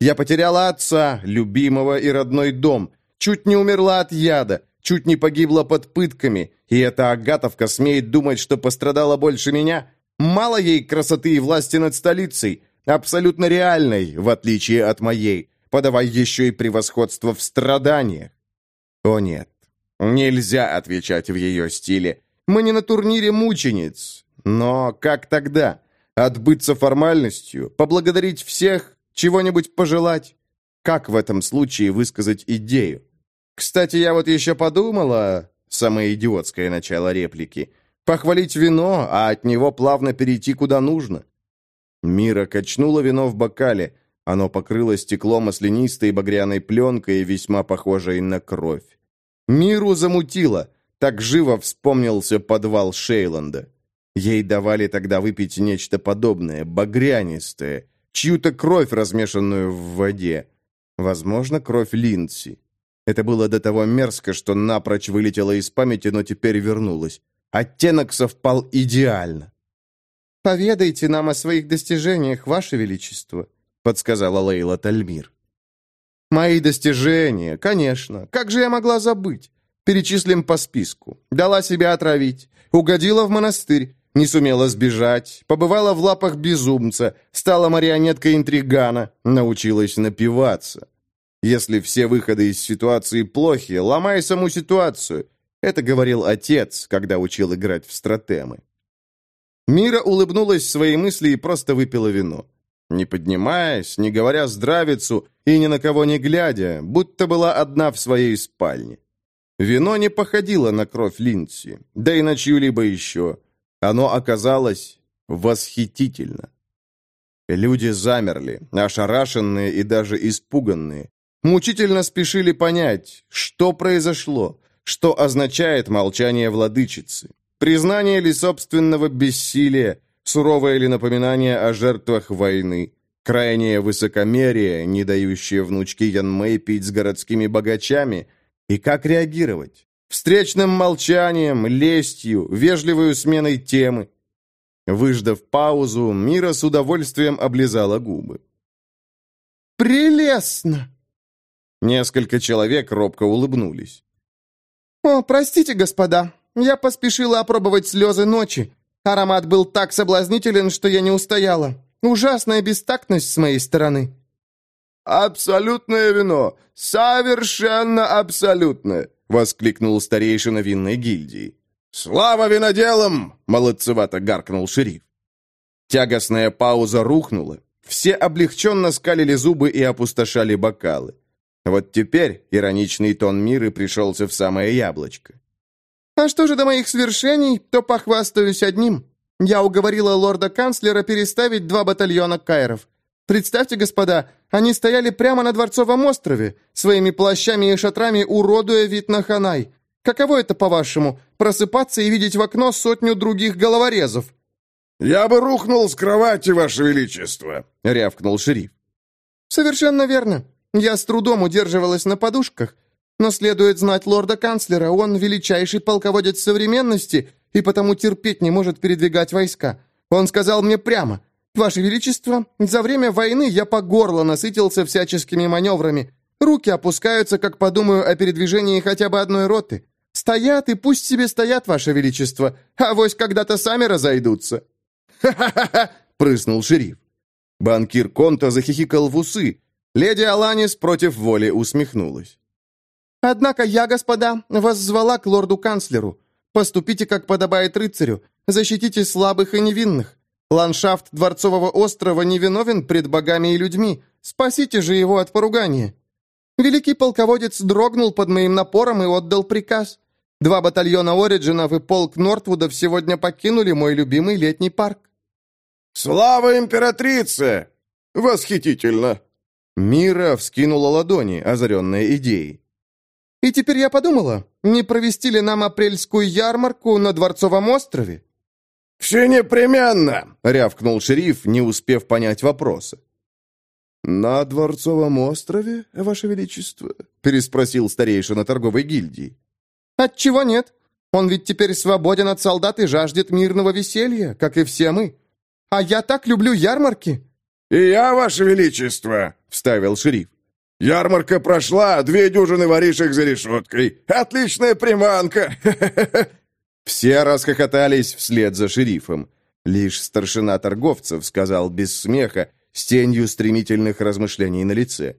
Я потеряла отца, любимого и родной дом, чуть не умерла от яда, чуть не погибла под пытками, и эта Агатовка смеет думать, что пострадала больше меня. Мало ей красоты и власти над столицей, абсолютно реальной, в отличие от моей, подавай еще и превосходство в страданиях. О нет, нельзя отвечать в ее стиле. Мы не на турнире мучениц. Но как тогда? Отбыться формальностью, поблагодарить всех, чего-нибудь пожелать? Как в этом случае высказать идею? Кстати, я вот еще подумала, самое идиотское начало реплики, похвалить вино, а от него плавно перейти куда нужно. Мира качнула вино в бокале. Оно покрыло стекло маслянистой багряной пленкой, весьма похожей на кровь. Миру замутило. Так живо вспомнился подвал Шейланда. Ей давали тогда выпить нечто подобное, багрянистое, чью-то кровь, размешанную в воде. Возможно, кровь Линдси. Это было до того мерзко, что напрочь вылетело из памяти, но теперь вернулось. Оттенок совпал идеально. «Поведайте нам о своих достижениях, Ваше Величество», — подсказала Лейла Тальмир. «Мои достижения, конечно. Как же я могла забыть? Перечислим по списку. Дала себя отравить, угодила в монастырь, не сумела сбежать, побывала в лапах безумца, стала марионеткой интригана, научилась напиваться. Если все выходы из ситуации плохи, ломай саму ситуацию. Это говорил отец, когда учил играть в стратемы. Мира улыбнулась своей мысли и просто выпила вино. Не поднимаясь, не говоря здравицу и ни на кого не глядя, будто была одна в своей спальне. Вино не походило на кровь Линдси, да и на чью-либо еще. Оно оказалось восхитительно. Люди замерли, ошарашенные и даже испуганные. Мучительно спешили понять, что произошло, что означает молчание владычицы. Признание ли собственного бессилия, суровое ли напоминание о жертвах войны, крайнее высокомерие, не дающее внучке Ян Мэй пить с городскими богачами – и как реагировать? Встречным молчанием, лестью, вежливой сменой темы. Выждав паузу, Мира с удовольствием облизала губы. «Прелестно!» Несколько человек робко улыбнулись. «О, простите, господа, я поспешила опробовать слезы ночи. Аромат был так соблазнителен, что я не устояла. Ужасная бестактность с моей стороны». «Абсолютное вино! Совершенно абсолютное!» — воскликнул старейшина винной гильдии. «Слава виноделам!» — молодцевато гаркнул шериф. Тягостная пауза рухнула. Все облегченно скалили зубы и опустошали бокалы. Вот теперь ироничный тон мира пришелся в самое яблочко. «А что же до моих свершений, то похвастаюсь одним. Я уговорила лорда-канцлера переставить два батальона кайров. Представьте, господа, они стояли прямо на Дворцовом острове, своими плащами и шатрами уродуя вид на Ханай. Каково это, по-вашему, просыпаться и видеть в окно сотню других головорезов?» «Я бы рухнул с кровати, ваше величество», — рявкнул шериф. «Совершенно верно. Я с трудом удерживалась на подушках. Но следует знать лорда-канцлера, он величайший полководец современности и потому терпеть не может передвигать войска. Он сказал мне прямо, «Ваше Величество, за время войны я по горло насытился всяческими маневрами. Руки опускаются, как подумаю о передвижении хотя бы одной роты. Стоят и пусть себе стоят, Ваше Величество, а вось когда-то сами разойдутся». «Ха-ха-ха!» — прыснул шериф. Банкир Конта захихикал в усы. Леди Аланис против воли усмехнулась. Однако я, господа, вас звала к лорду-канцлеру. Поступите, как подобает рыцарю. Защитите слабых и невинных. Ландшафт Дворцового острова невиновен пред богами и людьми. Спасите же его от поругания. Великий полководец дрогнул под моим напором и отдал приказ. Два батальона Ориджинов и полк Нортвудов сегодня покинули мой любимый летний парк. «Слава императрице!» «Восхитительно!» Мира вскинула ладони, озаренная идеей. «И теперь я подумала, не провести ли нам апрельскую ярмарку на Дворцовом острове?» «Все непременно!» — рявкнул шериф, не успев понять вопроса. «На Дворцовом острове, Ваше Величество?» — переспросил старейшина торговой гильдии. «Отчего нет? Он ведь теперь свободен от солдат и жаждет мирного веселья, как и все мы. А я так люблю ярмарки!» «И я, Ваше Величество!» — вставил шериф. «Ярмарка прошла, две дюжины воришек за решеткой. Отличная приманка!» Все расхохотались вслед за шерифом. Лишь старшина торговцев сказал без смеха, с тенью стремительных размышлений на лице.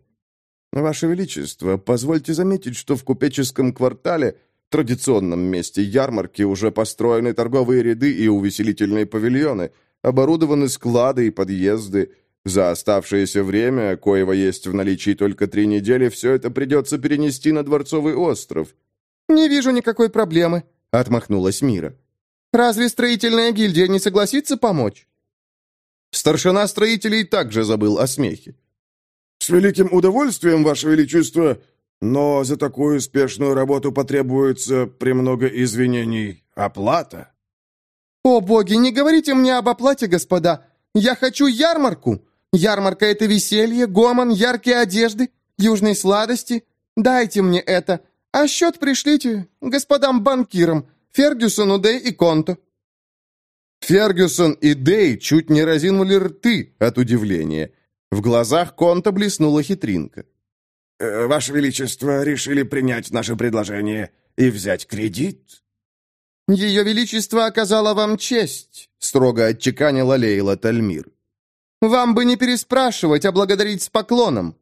«Ваше Величество, позвольте заметить, что в купеческом квартале, традиционном месте ярмарки, уже построены торговые ряды и увеселительные павильоны, оборудованы склады и подъезды, за оставшееся время, коего есть в наличии только три недели, все это придется перенести на Дворцовый остров». «Не вижу никакой проблемы», — отмахнулась Мира. «Разве строительная гильдия не согласится помочь?» Старшина строителей также забыл о смехе. «С великим удовольствием, Ваше Величество, но за такую успешную работу потребуется, премного извинений, оплата». «О, боги, не говорите мне об оплате, господа! Я хочу ярмарку! Ярмарка — это веселье, гомон, яркие одежды, южные сладости. Дайте мне это, а счет пришлите господам банкирам, Фергюсону, Дэй и Конто». Фергюсон и Дэй чуть не разинули рты от удивления. В глазах Конта блеснула хитринка. «Э, «Ваше Величество, решили принять наше предложение и взять кредит?» «Ее Величество оказало вам честь», — строго отчеканила Лейла Тальмир. «Вам бы не переспрашивать, а благодарить с поклоном».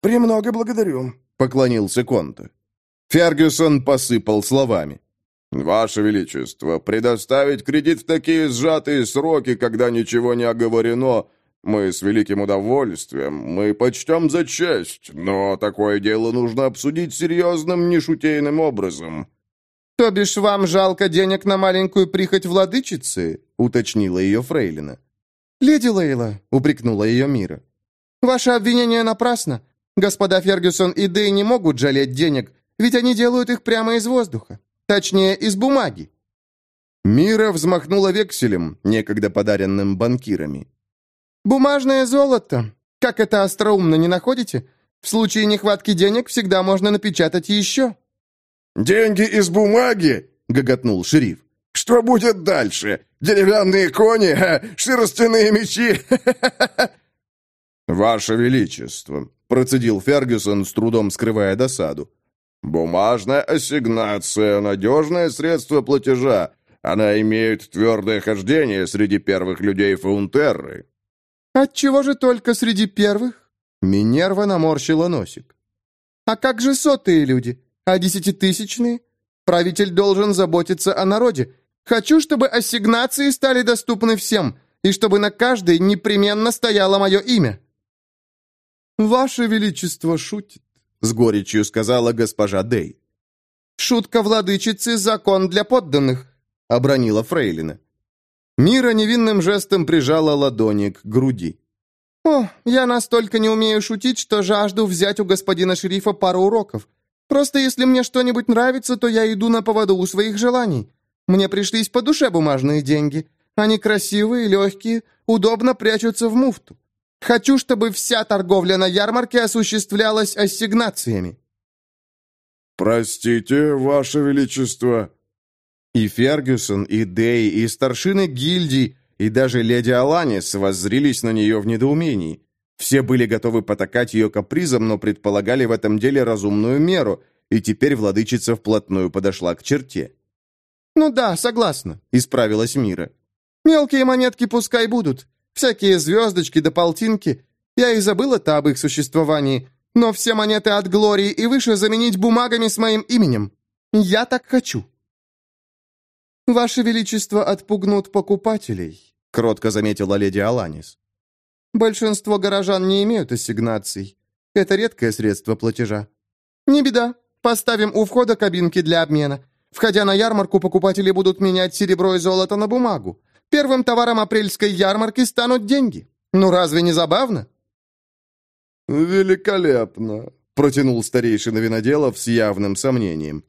«Премного благодарю», — поклонился Конта. Фергюсон посыпал словами. «Ваше Величество, предоставить кредит в такие сжатые сроки, когда ничего не оговорено, мы с великим удовольствием, мы почтем за честь, но такое дело нужно обсудить серьезным, нешутейным образом». «То бишь вам жалко денег на маленькую прихоть владычицы?» — уточнила ее Фрейлина. «Леди Лейла», — упрекнула ее Мира. «Ваше обвинение напрасно. Господа Фергюсон и Дэй не могут жалеть денег, ведь они делают их прямо из воздуха. Точнее, из бумаги». Мира взмахнула векселем, некогда подаренным банкирами. «Бумажное золото. Как это остроумно, не находите? В случае нехватки денег всегда можно напечатать еще». «Деньги из бумаги?» — гоготнул шериф. «Что будет дальше? Деревянные кони? Ха, шерстяные мечи?» «Ваше Величество», — процедил Фергюсон, с трудом скрывая досаду. «Бумажная ассигнация — надежное средство платежа. Она имеет твердое хождение среди первых людей Фаунтерры». «Отчего же только среди первых?» Минерва наморщила носик. «А как же сотые люди? А десятитысячные? Правитель должен заботиться о народе. Хочу, чтобы ассигнации стали доступны всем, и чтобы на каждой непременно стояло мое имя». «Ваше Величество шутит», — с горечью сказала госпожа Дей. «Шутка владычицы — закон для подданных», — обронила Фрейлина. Мира невинным жестом прижала ладони к груди. «О, я настолько не умею шутить, что жажду взять у господина шерифа пару уроков. Просто если мне что-нибудь нравится, то я иду на поводу у своих желаний. Мне пришлись по душе бумажные деньги. Они красивые, легкие, удобно прячутся в муфту. Хочу, чтобы вся торговля на ярмарке осуществлялась ассигнациями». «Простите, Ваше Величество». И Фергюсон, и Дей, и старшины гильдий, и даже леди Аланис воззрились на нее в недоумении. Все были готовы потакать ее капризам, но предполагали в этом деле разумную меру, и теперь владычица вплотную подошла к черте. «Ну да, согласна», — исправилась Мира. «Мелкие монетки пускай будут. Всякие звездочки да полтинки. Я и забыла-то об их существовании. но все монеты от Глории и выше заменить бумагами с моим именем. Я так хочу». «Ваше Величество отпугнут покупателей», — кротко заметила леди Аланис. «Большинство горожан не имеют ассигнаций. Это редкое средство платежа. Не беда, поставим у входа кабинки для обмена. Входя на ярмарку, покупатели будут менять серебро и золото на бумагу. Первым товаром апрельской ярмарки станут деньги. Ну разве не забавно?» «Великолепно», — протянул старейшина виноделов с явным сомнением.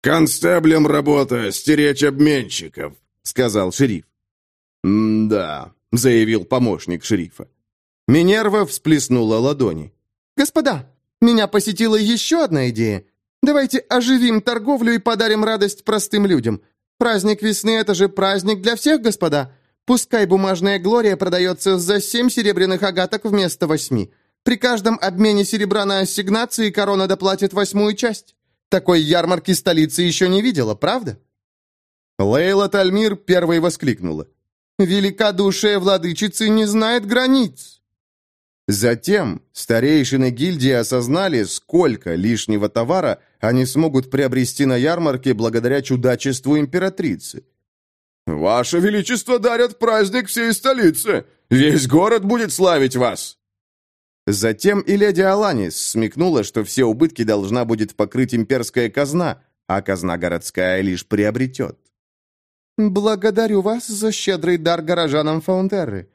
«Констеблем работа — стеречь обменщиков», — сказал шериф. «Да», — заявил помощник шерифа. Минерва всплеснула ладони. «Господа, меня посетила еще одна идея. Давайте оживим торговлю и подарим радость простым людям. Праздник весны — это же праздник для всех, господа. Пускай бумажная Глория продается за семь серебряных агаток вместо восьми. При каждом обмене серебра на ассигнации корона доплатит восьмую часть. Такой ярмарки столицы еще не видела, правда?» Лейла Тальмир первой воскликнула. «Великодушие владычицы не знает границ!» Затем старейшины гильдии осознали, сколько лишнего товара они смогут приобрести на ярмарке благодаря чудачеству императрицы. «Ваше Величество дарят праздник всей столице! Весь город будет славить вас!» Затем и леди Аланис смекнула, что все убытки должна будет покрыть имперская казна, а казна городская лишь приобретет. «Благодарю вас за щедрый дар горожанам Фаунтерры.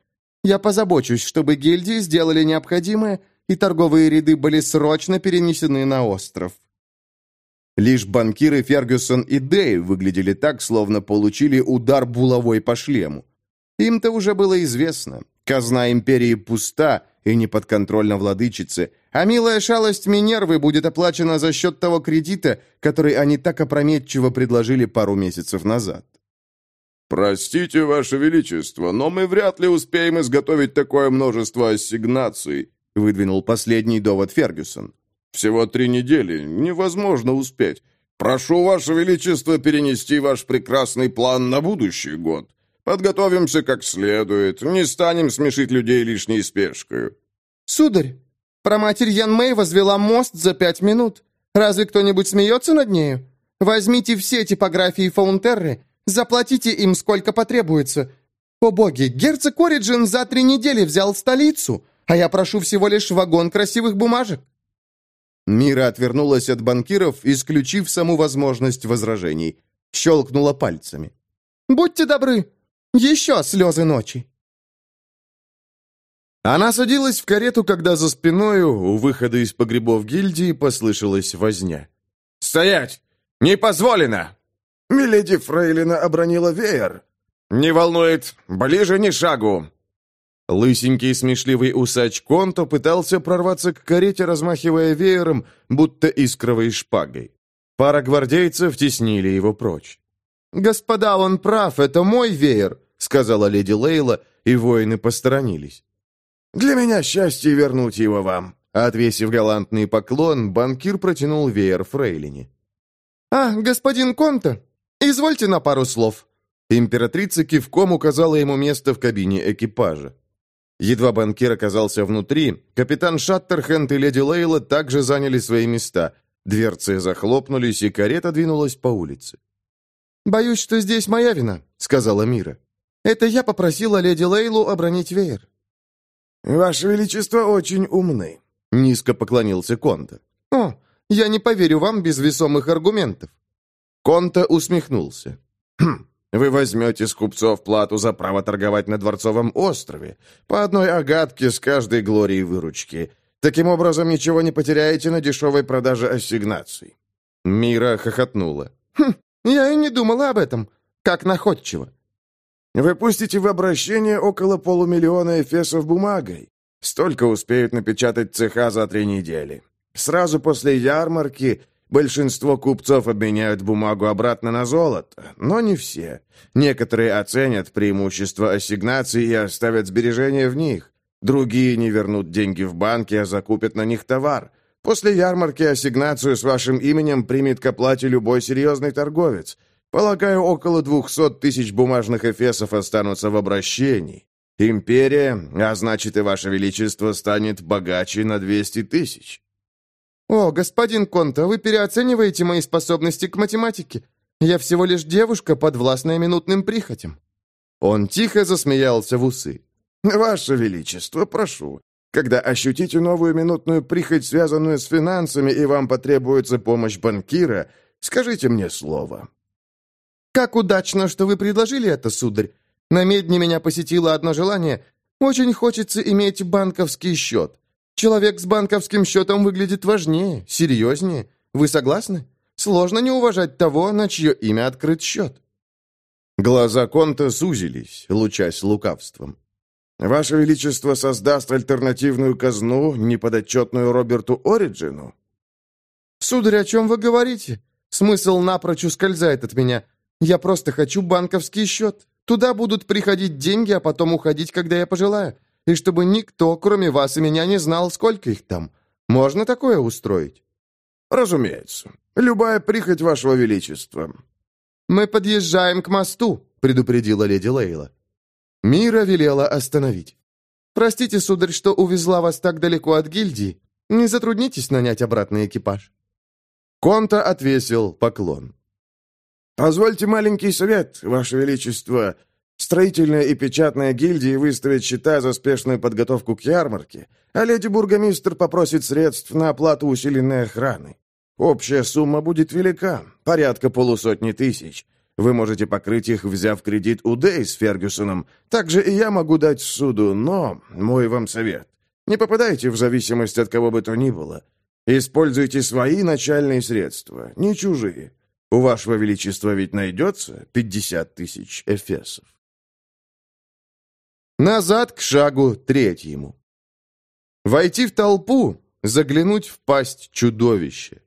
Я позабочусь, чтобы гильдии сделали необходимое, и торговые ряды были срочно перенесены на остров». Лишь банкиры Фергюсон и Дэй выглядели так, словно получили удар булавой по шлему. Им-то уже было известно. Казна империи пуста, и не подконтрольна владычице, а милая шалость Минервы будет оплачена за счет того кредита, который они так опрометчиво предложили пару месяцев назад. «Простите, Ваше Величество, но мы вряд ли успеем изготовить такое множество ассигнаций», выдвинул последний довод Фергюсон. «Всего три недели, невозможно успеть. Прошу, Ваше Величество, перенести ваш прекрасный план на будущий год. Подготовимся как следует, не станем смешить людей лишней спешкой». «Сударь, проматерь Ян Мэй возвела мост за пять минут. Разве кто-нибудь смеется над нею? Возьмите все типографии Фаунтерры, заплатите им сколько потребуется. О боги, герцог Ориджин за три недели взял столицу, а я прошу всего лишь вагон красивых бумажек». Мира отвернулась от банкиров, исключив саму возможность возражений. Щелкнула пальцами. «Будьте добры, еще слезы ночи!» Она садилась в карету, когда за спиною, у выхода из погребов гильдии, послышалась возня. «Стоять! Не позволено!» «Миледи Фрейлина обронила веер». «Не волнует. Ближе ни шагу!» Лысенький смешливый усач Конто пытался прорваться к карете, размахивая веером, будто искровой шпагой. Пара гвардейцев теснили его прочь. «Господа, он прав, это мой веер», — сказала леди Лейла, и воины посторонились. «Для меня счастье вернуть его вам», — отвесив галантный поклон, банкир протянул веер Фрейлине. «А, господин Конта, извольте на пару слов». Императрица кивком указала ему место в кабине экипажа. Едва банкир оказался внутри, капитан Шаттерхенд и леди Лейла также заняли свои места. Дверцы захлопнулись, и карета двинулась по улице. «Боюсь, что здесь моя вина», — сказала Мира. «Это я попросила леди Лейлу обронить веер». «Ваше Величество очень умны», — низко поклонился Конта. «О, я не поверю вам без весомых аргументов». Конта усмехнулся. «Хм, вы возьмете с купцов плату за право торговать на Дворцовом острове, по одной агатке с каждой глорией выручки. Таким образом, ничего не потеряете на дешевой продаже ассигнаций». Мира хохотнула. «Хм, я и не думала об этом. Как находчиво. Вы пустите в обращение около полумиллиона эфесов бумагой. Столько успеют напечатать цеха за три недели. Сразу после ярмарки большинство купцов обменяют бумагу обратно на золото, но не все. Некоторые оценят преимущество ассигнаций и оставят сбережения в них. Другие не вернут деньги в банке, а закупят на них товар. После ярмарки ассигнацию с вашим именем примет к оплате любой серьезный торговец. Полагаю, около двухсот тысяч бумажных эфесов останутся в обращении. Империя, а значит и Ваше Величество, станет богаче на 200 тысяч». «О, господин Конта, вы переоцениваете мои способности к математике. Я всего лишь девушка, подвластная минутным прихотям». Он тихо засмеялся в усы. «Ваше Величество, прошу, когда ощутите новую минутную прихоть, связанную с финансами, и вам потребуется помощь банкира, скажите мне слово». «Как удачно, что вы предложили это, сударь. На медне меня посетило одно желание. Очень хочется иметь банковский счет. Человек с банковским счетом выглядит важнее, серьезнее. Вы согласны? Сложно не уважать того, на чье имя открыт счет». Глаза Конта сузились, лучась лукавством. «Ваше Величество создаст альтернативную казну, неподотчетную Роберту Ориджину?» «Сударь, о чем вы говорите? Смысл напрочь ускользает от меня. Я просто хочу банковский счет. Туда будут приходить деньги, а потом уходить, когда я пожелаю. И чтобы никто, кроме вас и меня, не знал, сколько их там. Можно такое устроить?» «Разумеется. Любая прихоть вашего величества». «Мы подъезжаем к мосту», — предупредила леди Лейла. Мира велела остановить. «Простите, сударь, что увезла вас так далеко от гильдии. Не затруднитесь нанять обратный экипаж». Конта отвесил поклон. «Позвольте маленький совет, Ваше Величество. Строительная и печатная гильдии выставят счета за спешную подготовку к ярмарке, а леди-бургомистр попросит средств на оплату усиленной охраны. Общая сумма будет велика, порядка полусотни тысяч. Вы можете покрыть их, взяв кредит у Дэй с Фергюсоном. Также и я могу дать суду, но мой вам совет. Не попадайте в зависимость от кого бы то ни было. Используйте свои начальные средства, не чужие. У вашего величества ведь найдется пятьдесят тысяч эфесов. Назад к шагу третьему. Войти в толпу, заглянуть в пасть чудовища.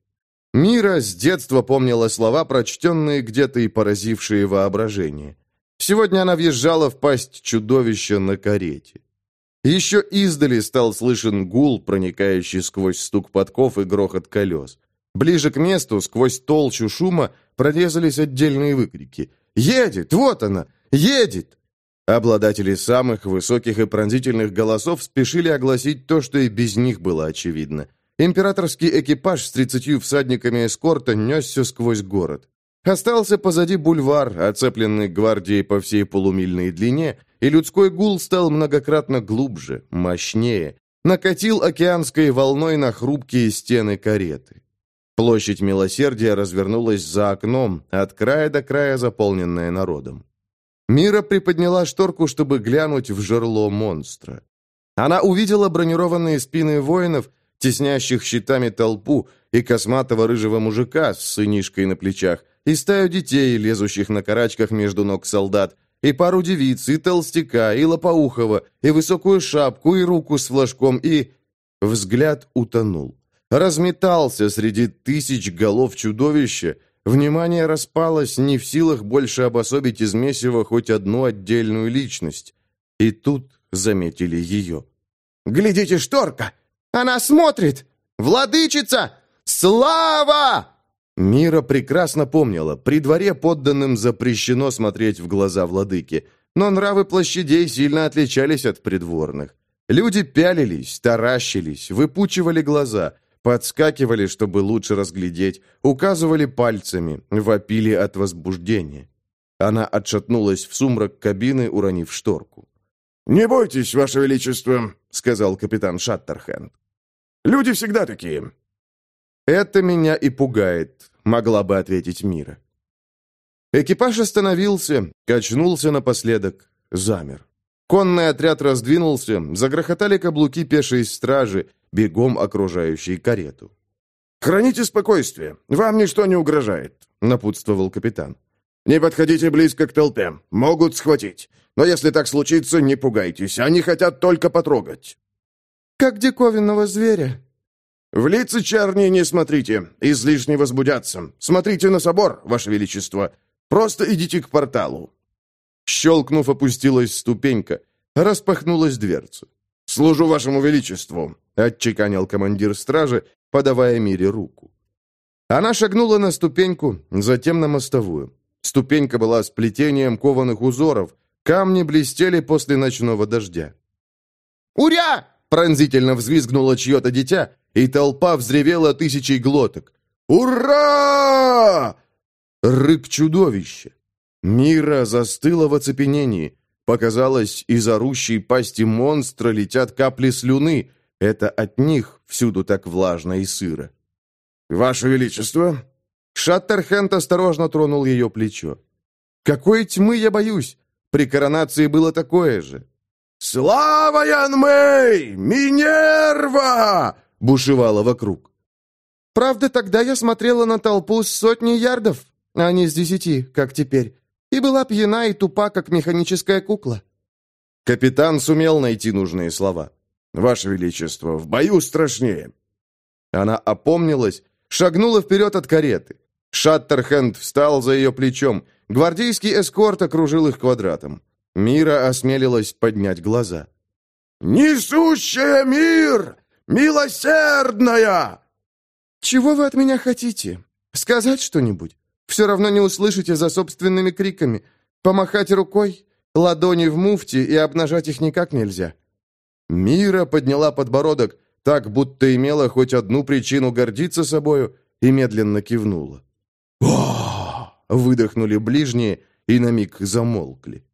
Мира с детства помнила слова, прочтенные где-то и поразившие воображение. Сегодня она въезжала в пасть чудовища на карете. Еще издали стал слышен гул, проникающий сквозь стук подков и грохот колес. Ближе к месту, сквозь толщу шума, прорезались отдельные выкрики. «Едет! Вот она! Едет!» Обладатели самых высоких и пронзительных голосов спешили огласить то, что и без них было очевидно. Императорский экипаж с тридцатью всадниками эскорта несся сквозь город. Остался позади бульвар, оцепленный гвардией по всей полумильной длине, и людской гул стал многократно глубже, мощнее, накатил океанской волной на хрупкие стены кареты. Площадь Милосердия развернулась за окном, от края до края заполненная народом. Мира приподняла шторку, чтобы глянуть в жерло монстра. Она увидела бронированные спины воинов, теснящих щитами толпу, и косматого рыжего мужика с сынишкой на плечах, и стаю детей, лезущих на карачках между ног солдат, и пару девиц, и толстяка, и лопоухого, и высокую шапку, и руку с флажком, и... Взгляд утонул. Разметался среди тысяч голов чудовища, внимание распалось, не в силах больше обособить из месива хоть одну отдельную личность. И тут заметили ее. «Глядите, шторка! Она смотрит! Владычица! Слава!» Мира прекрасно помнила, при дворе подданным запрещено смотреть в глаза владыки, но нравы площадей сильно отличались от придворных. Люди пялились, таращились, выпучивали глаза, подскакивали, чтобы лучше разглядеть, указывали пальцами, вопили от возбуждения. Она отшатнулась в сумрак кабины, уронив шторку. «Не бойтесь, Ваше Величество», — сказал капитан Шаттерхенд. Люди всегда такие». «Это меня и пугает», — могла бы ответить Мира. Экипаж остановился, качнулся напоследок, замер. Конный отряд раздвинулся, загрохотали каблуки пешей стражи, бегом окружающей карету. «Храните спокойствие, вам ничто не угрожает», — напутствовал капитан. «Не подходите близко к толпе, могут схватить. Но если так случится, не пугайтесь, они хотят только потрогать» как диковинного зверя». «В лица Чарни не смотрите, излишне возбудятся. Смотрите на собор, Ваше Величество. Просто идите к порталу». Щелкнув, опустилась ступенька. Распахнулась дверца. «Служу Вашему Величеству», — отчеканил командир стражи, подавая Мире руку. Она шагнула на ступеньку, затем на мостовую. Ступенька была сплетением кованых узоров, Камни блестели после ночного дождя. «Уря!» — пронзительно взвизгнуло чье-то дитя, и толпа взревела тысячей глоток. «Ура!» Рык чудовища. Мира застыла в оцепенении. Показалось, из орущей пасти монстра летят капли слюны. Это от них всюду так влажно и сыро. «Ваше Величество!» Шаттерхенд осторожно тронул ее плечо. «Какой тьмы я боюсь! При коронации было такое же!» «Слава Янмэй! Минерва!» — бушевала вокруг. «Правда, тогда я смотрела на толпу с сотни ярдов, а не с десяти, как теперь, и была пьяна и тупа, как механическая кукла». Капитан сумел найти нужные слова. «Ваше Величество, в бою страшнее». Она опомнилась, шагнула вперед от кареты. Шаттерхенд встал за ее плечом. Гвардейский эскорт окружил их квадратом. Мира осмелилась поднять глаза. «Несущая мир! Милосердная!» «Чего вы от меня хотите? Сказать что-нибудь? Все равно не услышите за собственными криками. Помахать рукой, ладони в муфте и обнажать их никак нельзя». Мира подняла подбородок, так будто имела хоть одну причину гордиться собою, и медленно кивнула. выдохнули ближние и на миг замолкли.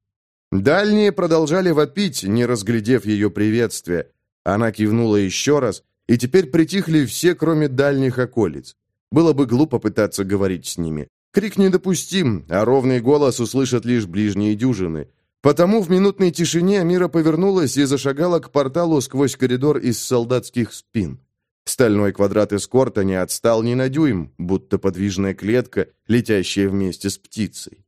Дальние продолжали вопить, не разглядев ее приветствия. Она кивнула еще раз, и теперь притихли все, кроме дальних околиц. Было бы глупо пытаться говорить с ними. Крик недопустим, а ровный голос услышат лишь ближние дюжины. Потому в минутной тишине Амира повернулась и зашагала к порталу сквозь коридор из солдатских спин. Стальной квадрат эскорта не отстал ни на дюйм, будто подвижная клетка, летящая вместе с птицей.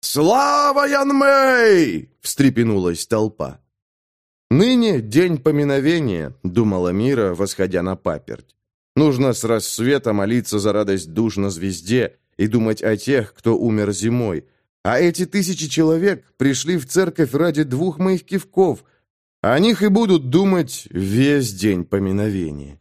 «Слава Янмэй!» — встрепенулась толпа. «Ныне день поминовения», — думала Мира, восходя на паперть. «Нужно с рассвета молиться за радость душ на звезде и думать о тех, кто умер зимой. А эти тысячи человек пришли в церковь ради двух моих кивков. О них и будут думать весь день поминовения».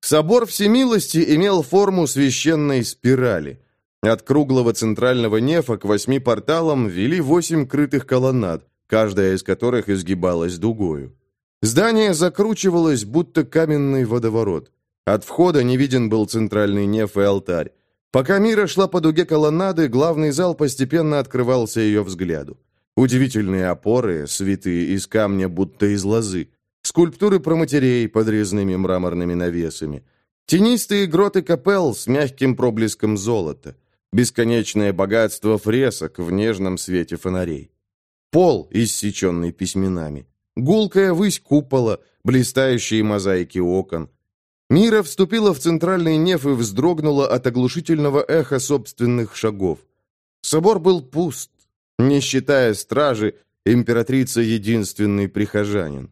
Собор Всемилости имел форму священной спирали. От круглого центрального нефа к восьми порталам вели восемь крытых колоннад, каждая из которых изгибалась дугою. Здание закручивалось, будто каменный водоворот. От входа не виден был центральный неф и алтарь. Пока Мира шла по дуге колоннады, главный зал постепенно открывался ее взгляду. Удивительные опоры, святые из камня, будто из лозы. Скульптуры проматерей под резными мраморными навесами. Тенистые гроты капел с мягким проблеском золота. Бесконечное богатство фресок в нежном свете фонарей. Пол, иссеченный письменами. Гулкая высь купола, блистающие мозаики окон. Мира вступила в центральный неф и вздрогнула от оглушительного эха собственных шагов. Собор был пуст, не считая стражи, императрица единственный прихожанин.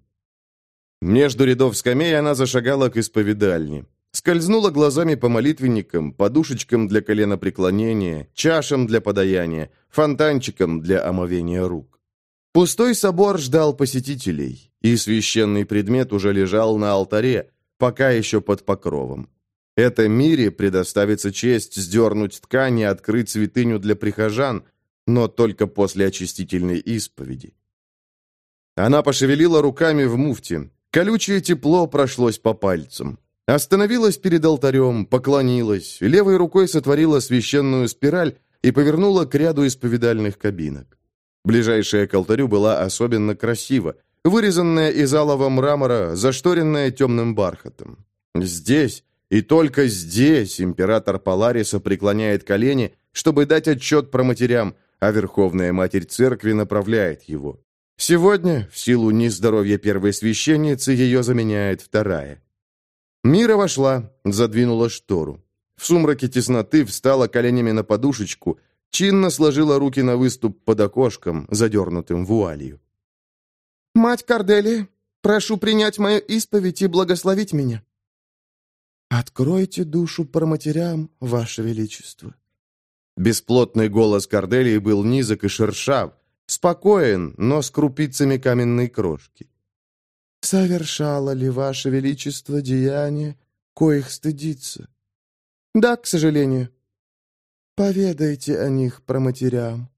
Между рядов скамей она зашагала к исповедальне. Скользнула глазами по молитвенникам, подушечкам для коленопреклонения, чашам для подаяния, фонтанчикам для омовения рук. Пустой собор ждал посетителей, и священный предмет уже лежал на алтаре, пока еще под покровом. Это мире предоставится честь сдернуть ткань и открыть святыню для прихожан, но только после очистительной исповеди. Она пошевелила руками в муфте. Колючее тепло прошлось по пальцам. Остановилась перед алтарем, поклонилась, левой рукой сотворила священную спираль и повернула к ряду исповедальных кабинок. Ближайшая к алтарю была особенно красива, вырезанная из алого мрамора, зашторенная темным бархатом. Здесь, и только здесь, император Полариса преклоняет колени, чтобы дать отчет про матерям, а Верховная Матерь Церкви направляет его. Сегодня, в силу нездоровья первой священницы, ее заменяет вторая. Мира вошла, задвинула штору. В сумраке тесноты встала коленями на подушечку, чинно сложила руки на выступ под окошком, задернутым вуалью. «Мать Корделия, прошу принять мою исповедь и благословить меня». «Откройте душу проматерям, Ваше Величество». Бесплотный голос Корделии был низок и шершав, спокоен, но с крупицами каменной крошки. Совершало ли Ваше Величество деяния, коих стыдится? Да, к сожалению. Поведайте о них про матерям.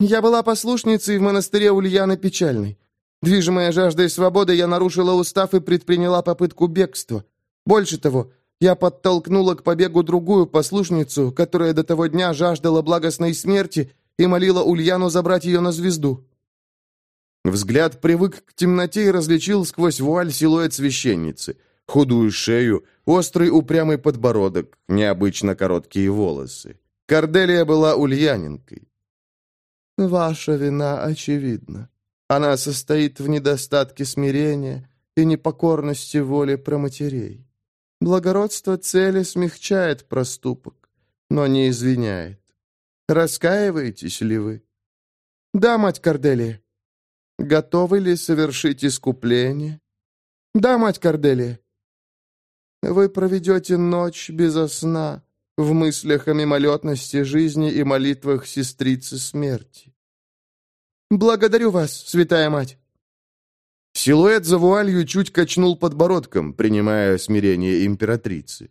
Я была послушницей в монастыре Ульяны Печальной. Движимая жаждой свободы, я нарушила устав и предприняла попытку бегства. Больше того, я подтолкнула к побегу другую послушницу, которая до того дня жаждала благостной смерти и молила Ульяну забрать ее на звезду. Взгляд привык к темноте и различил сквозь вуаль силуэт священницы, худую шею, острый упрямый подбородок, необычно короткие волосы. Корделия была ульянинкой. «Ваша вина очевидна. Она состоит в недостатке смирения и непокорности воли проматерей. Благородство цели смягчает проступок, но не извиняет. Раскаиваетесь ли вы? Да, мать Корделия. Готовы ли совершить искупление? Да, мать Корделия. Вы проведете ночь безо сна в мыслях о мимолетности жизни и молитвах сестрицы смерти. Благодарю вас, святая мать. Силуэт за вуалью чуть качнул подбородком, принимая смирение императрицы.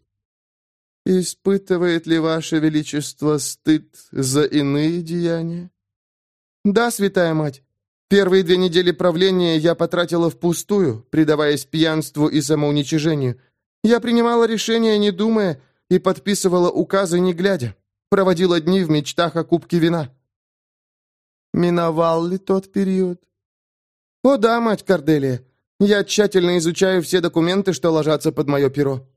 «Испытывает ли Ваше Величество стыд за иные деяния?» «Да, святая мать. Первые две недели правления я потратила впустую, предаваясь пьянству и самоуничижению. Я принимала решения, не думая, и подписывала указы, не глядя. Проводила дни в мечтах о кубке вина». «Миновал ли тот период?» «О да, мать Корделия, я тщательно изучаю все документы, что ложатся под мое перо».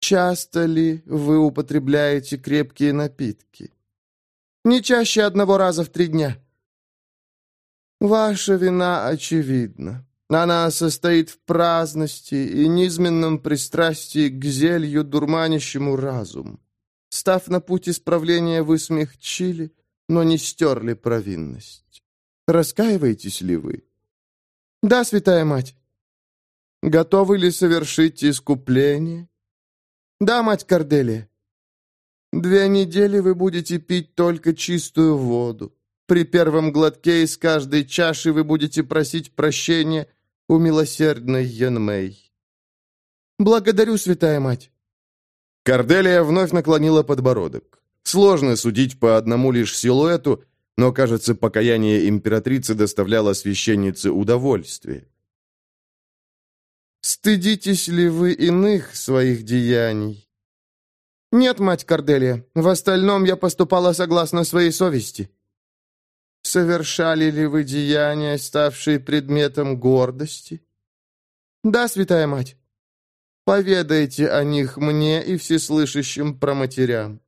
«Часто ли вы употребляете крепкие напитки?» «Не чаще одного раза в три дня». «Ваша вина очевидна. Она состоит в праздности и низменном пристрастии к зелью, дурманящему разум. Став на путь исправления, вы смягчили, но не стерли провинность. Раскаиваетесь ли вы?» «Да, святая мать». «Готовы ли совершить искупление?» «Да, мать Корделия». «Две недели вы будете пить только чистую воду. При первом глотке из каждой чаши вы будете просить прощения у милосердной Янмей». «Благодарю, святая мать». Корделия вновь наклонила подбородок. Сложно судить по одному лишь силуэту, но, кажется, покаяние императрицы доставляло священнице удовольствие. «Стыдитесь ли вы иных своих деяний?» «Нет, мать Корделия, в остальном я поступала согласно своей совести». «Совершали ли вы деяния, ставшие предметом гордости?» «Да, святая мать». «Поведайте о них мне и всеслышащим проматерям».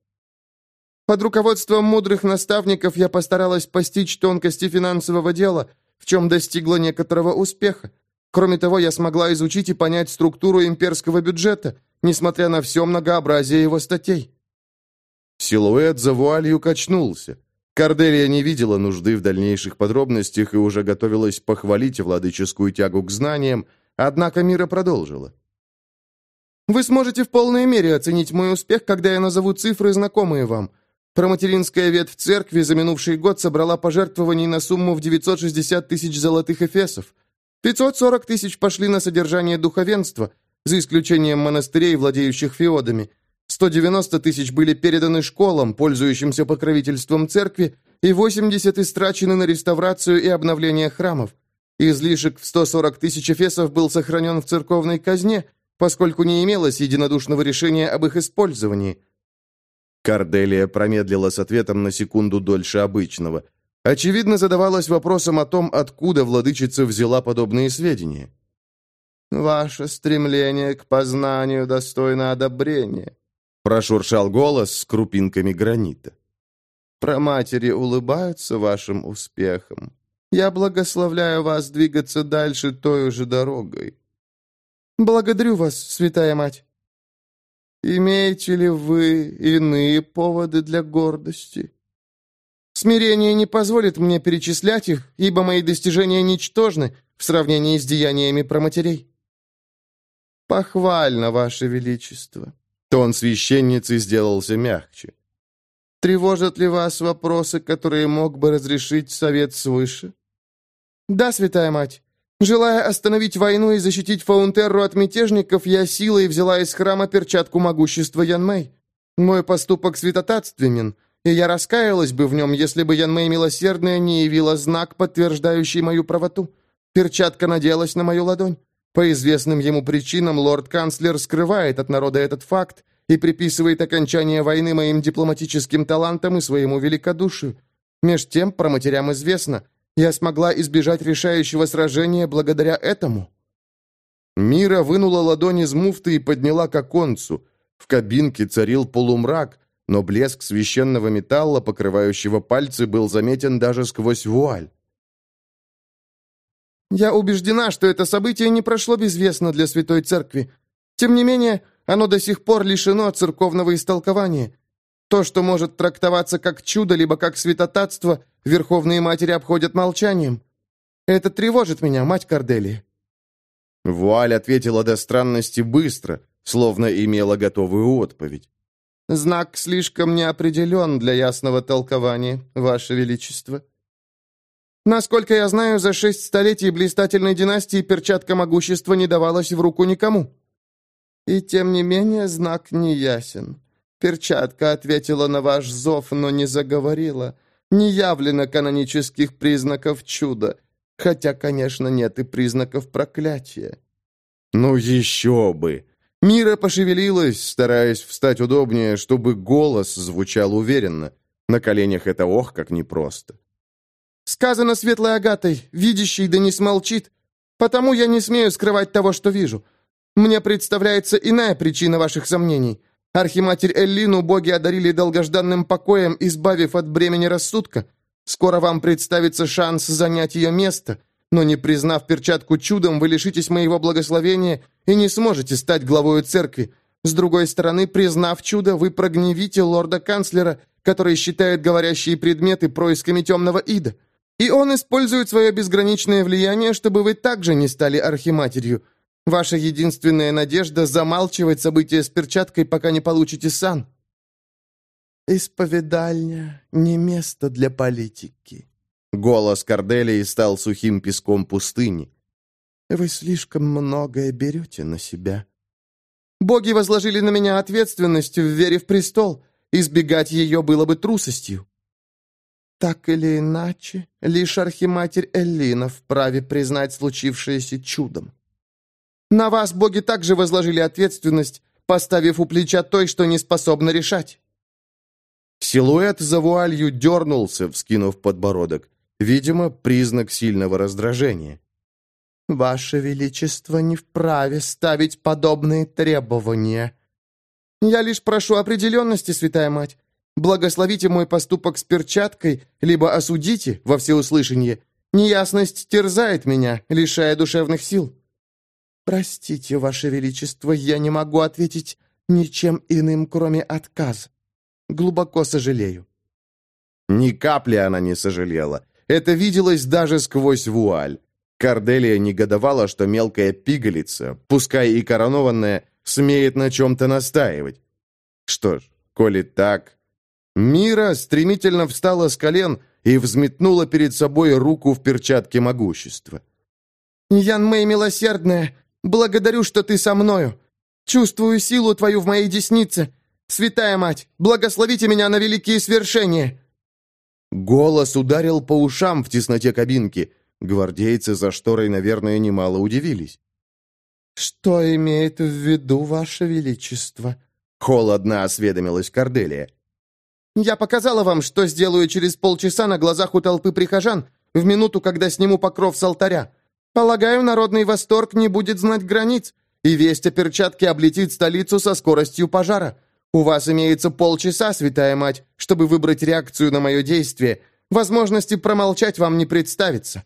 Под руководством мудрых наставников я постаралась постичь тонкости финансового дела, в чем достигла некоторого успеха. Кроме того, я смогла изучить и понять структуру имперского бюджета, несмотря на все многообразие его статей. Силуэт за вуалью качнулся. Корделия не видела нужды в дальнейших подробностях и уже готовилась похвалить владыческую тягу к знаниям, однако Мира продолжила. «Вы сможете в полной мере оценить мой успех, когда я назову цифры, знакомые вам. Проматеринская ветвь церкви за минувший год собрала пожертвований на сумму в 960 тысяч золотых эфесов. 540 тысяч пошли на содержание духовенства, за исключением монастырей, владеющих феодами. 190 тысяч были переданы школам, пользующимся покровительством церкви, и 80 истрачены на реставрацию и обновление храмов. Излишек в 140 тысяч эфесов был сохранен в церковной казне, поскольку не имелось единодушного решения об их использовании – Карделия промедлила с ответом на секунду дольше обычного. Очевидно, задавалась вопросом о том, откуда владычица взяла подобные сведения. «Ваше стремление к познанию достойно одобрения», — прошуршал голос с крупинками гранита. «Проматери улыбаются вашим успехом. Я благословляю вас двигаться дальше той же дорогой». «Благодарю вас, святая мать». Имеете ли вы иные поводы для гордости? Смирение не позволит мне перечислять их, ибо мои достижения ничтожны в сравнении с деяниями проматерей. Похвально, Ваше Величество. Тон священницы сделался мягче. Тревожат ли вас вопросы, которые мог бы разрешить совет свыше? Да, святая мать. Желая остановить войну и защитить Фаунтерру от мятежников, я силой взяла из храма перчатку могущества Янмэй. Мой поступок святотатственен, и я раскаялась бы в нем, если бы Янмэй Милосердная не явила знак, подтверждающий мою правоту. Перчатка наделась на мою ладонь. По известным ему причинам лорд-канцлер скрывает от народа этот факт и приписывает окончание войны моим дипломатическим талантам и своему великодушию. Меж тем, про матерям известно, я смогла избежать решающего сражения благодаря этому». Мира вынула ладонь из муфты и подняла к оконцу. В кабинке царил полумрак, но блеск священного металла, покрывающего пальцы, был заметен даже сквозь вуаль. «Я убеждена, что это событие не прошло безвестно для Святой Церкви. Тем не менее, оно до сих пор лишено церковного истолкования. То, что может трактоваться как чудо, либо как святотатство, верховные матери обходят молчанием. Это тревожит меня, мать Корделия». Вуаль ответила до странности быстро, словно имела готовую отповедь. «Знак слишком неопределен для ясного толкования, Ваше Величество. Насколько я знаю, за шесть столетий блистательной династии перчатка могущества не давалась в руку никому. И тем не менее знак не ясен. Перчатка ответила на ваш зов, но не заговорила. Не явлено канонических признаков чуда, хотя, конечно, нет и признаков проклятия. Ну еще бы! Мира пошевелилась, стараясь встать удобнее, чтобы голос звучал уверенно. На коленях это ох, как непросто. «Сказано светлой Агатой, видящий да не смолчит, потому я не смею скрывать того, что вижу. Мне представляется иная причина ваших сомнений. Архиматерь Эллину боги одарили долгожданным покоем, избавив от бремени рассудка. Скоро вам представится шанс занять ее место, но не признав перчатку чудом, вы лишитесь моего благословения и не сможете стать главой церкви. С другой стороны, признав чудо, вы прогневите лорда-канцлера, который считает говорящие предметы происками темного ида. И он использует свое безграничное влияние, чтобы вы также не стали архиматерью. Ваша единственная надежда — замалчивать события с перчаткой, пока не получите сан. «Исповедальня — не место для политики». Голос Корделии стал сухим песком пустыни. «Вы слишком многое берете на себя. Боги возложили на меня ответственность в вере в престол. Избегать ее было бы трусостью. Так или иначе, лишь архиматерь Эллина вправе признать случившееся чудом. На вас боги также возложили ответственность, поставив у плеча той, что не способна решать». Силуэт за вуалью дернулся, вскинув подбородок. Видимо, признак сильного раздражения. «Ваше Величество не вправе ставить подобные требования. Я лишь прошу определенности, Святая Мать. Благословите мой поступок с перчаткой, либо осудите во всеуслышание. Неясность терзает меня, лишая душевных сил». «Простите, Ваше Величество, я не могу ответить ничем иным, кроме отказа. Глубоко сожалею». Ни капли она не сожалела. Это виделось даже сквозь вуаль. Корделия негодовала, что мелкая пигалица, пускай и коронованная, смеет на чем-то настаивать. Что ж, коли так... Мира стремительно встала с колен и взметнула перед собой руку в перчатке могущества. «Ян Мэй милосердная, Благодарю, что ты со мною. Чувствую силу твою в моей деснице. Святая мать, благословите меня на великие свершения!» Голос ударил по ушам в тесноте кабинки. Гвардейцы за шторой, наверное, немало удивились. «Что имеет в виду, Ваше Величество?» Холодно осведомилась Корделия. «Я показала вам, что сделаю через полчаса на глазах у толпы прихожан, в минуту, когда сниму покров с алтаря. Полагаю, народный восторг не будет знать границ, и весть о перчатке облетит столицу со скоростью пожара. У вас имеется полчаса, святая мать, чтобы выбрать реакцию на мое действие. Возможности промолчать вам не представится».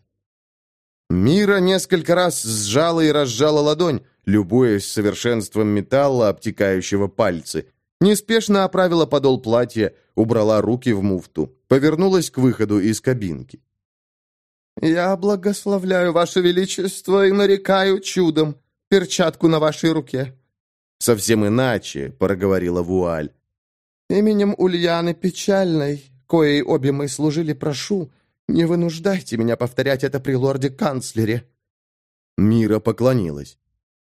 Мира несколько раз сжала и разжала ладонь, любуясь совершенством металла, обтекающего пальцы. Неспешно оправила подол платья, убрала руки в муфту, повернулась к выходу из кабинки. «Я благословляю Ваше Величество и нарекаю чудом перчатку на вашей руке». «Совсем иначе», — проговорила Вуаль. «Именем Ульяны Печальной, коей обе мы служили, прошу, не вынуждайте меня повторять это при лорде-канцлере». Мира поклонилась.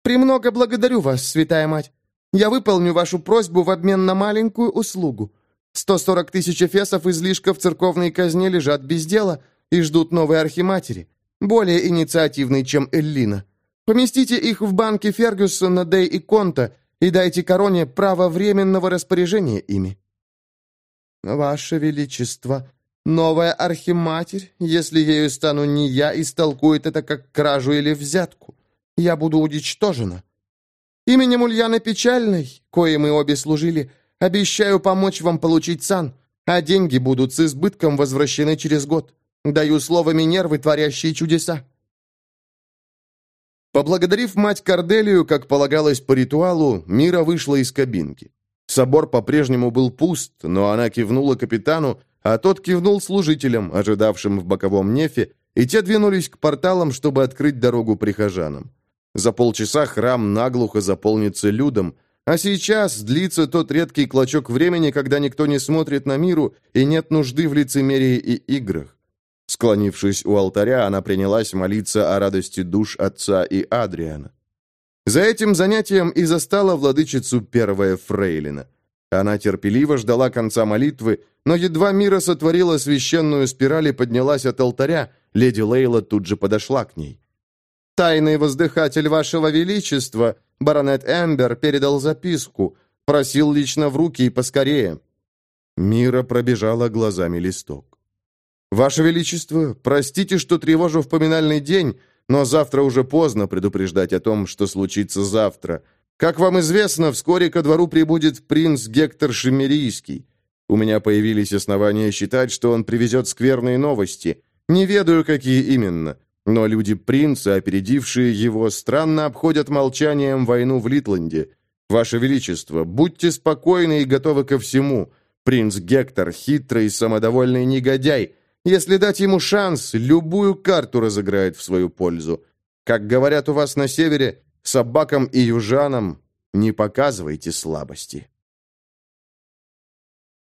«Премного благодарю вас, святая мать. Я выполню вашу просьбу в обмен на маленькую услугу. 140 тысяч эфесов излишка в церковной казне лежат без дела и ждут новой архиматери, более инициативной, чем Эллина. Поместите их в банки Фергюсона, Дэй и Конта и дайте короне право временного распоряжения ими». «Ваше Величество, новая архиматерь, если ею стану не я, истолкует это как кражу или взятку. Я буду уничтожена. Именем Ульяны Печальной, кое мы обе служили, обещаю помочь вам получить сан, а деньги будут с избытком возвращены через год. Даю слово Минервы, творящие чудеса». Поблагодарив мать Корделию, как полагалось по ритуалу, Мира вышла из кабинки. Собор по-прежнему был пуст, но она кивнула капитану, а тот кивнул служителям, ожидавшим в боковом нефе, и те двинулись к порталам, чтобы открыть дорогу прихожанам. За полчаса храм наглухо заполнится людом, а сейчас длится тот редкий клочок времени, когда никто не смотрит на миру и нет нужды в лицемерии и играх. Склонившись у алтаря, она принялась молиться о радости душ отца и Адриана. За этим занятием и застала владычицу первая фрейлина. Она терпеливо ждала конца молитвы, но едва Мира сотворила священную спираль и поднялась от алтаря, леди Лейла тут же подошла к ней. «Тайный воздыхатель вашего величества, баронет Эмбер, передал записку, просил лично в руки и поскорее». Мира пробежала глазами листок. «Ваше Величество, простите, что тревожу в поминальный день, но завтра уже поздно предупреждать о том, что случится завтра. Как вам известно, вскоре ко двору прибудет принц Гектор Шемерийский. У меня появились основания считать, что он привезет скверные новости. Не ведаю, какие именно. Но люди принца, опередившие его, странно обходят молчанием войну в Литланде. Ваше Величество, будьте спокойны и готовы ко всему. Принц Гектор – хитрый, самодовольный негодяй – если дать ему шанс, любую карту разыграет в свою пользу. Как говорят у вас на севере, собакам и южанам не показывайте слабости.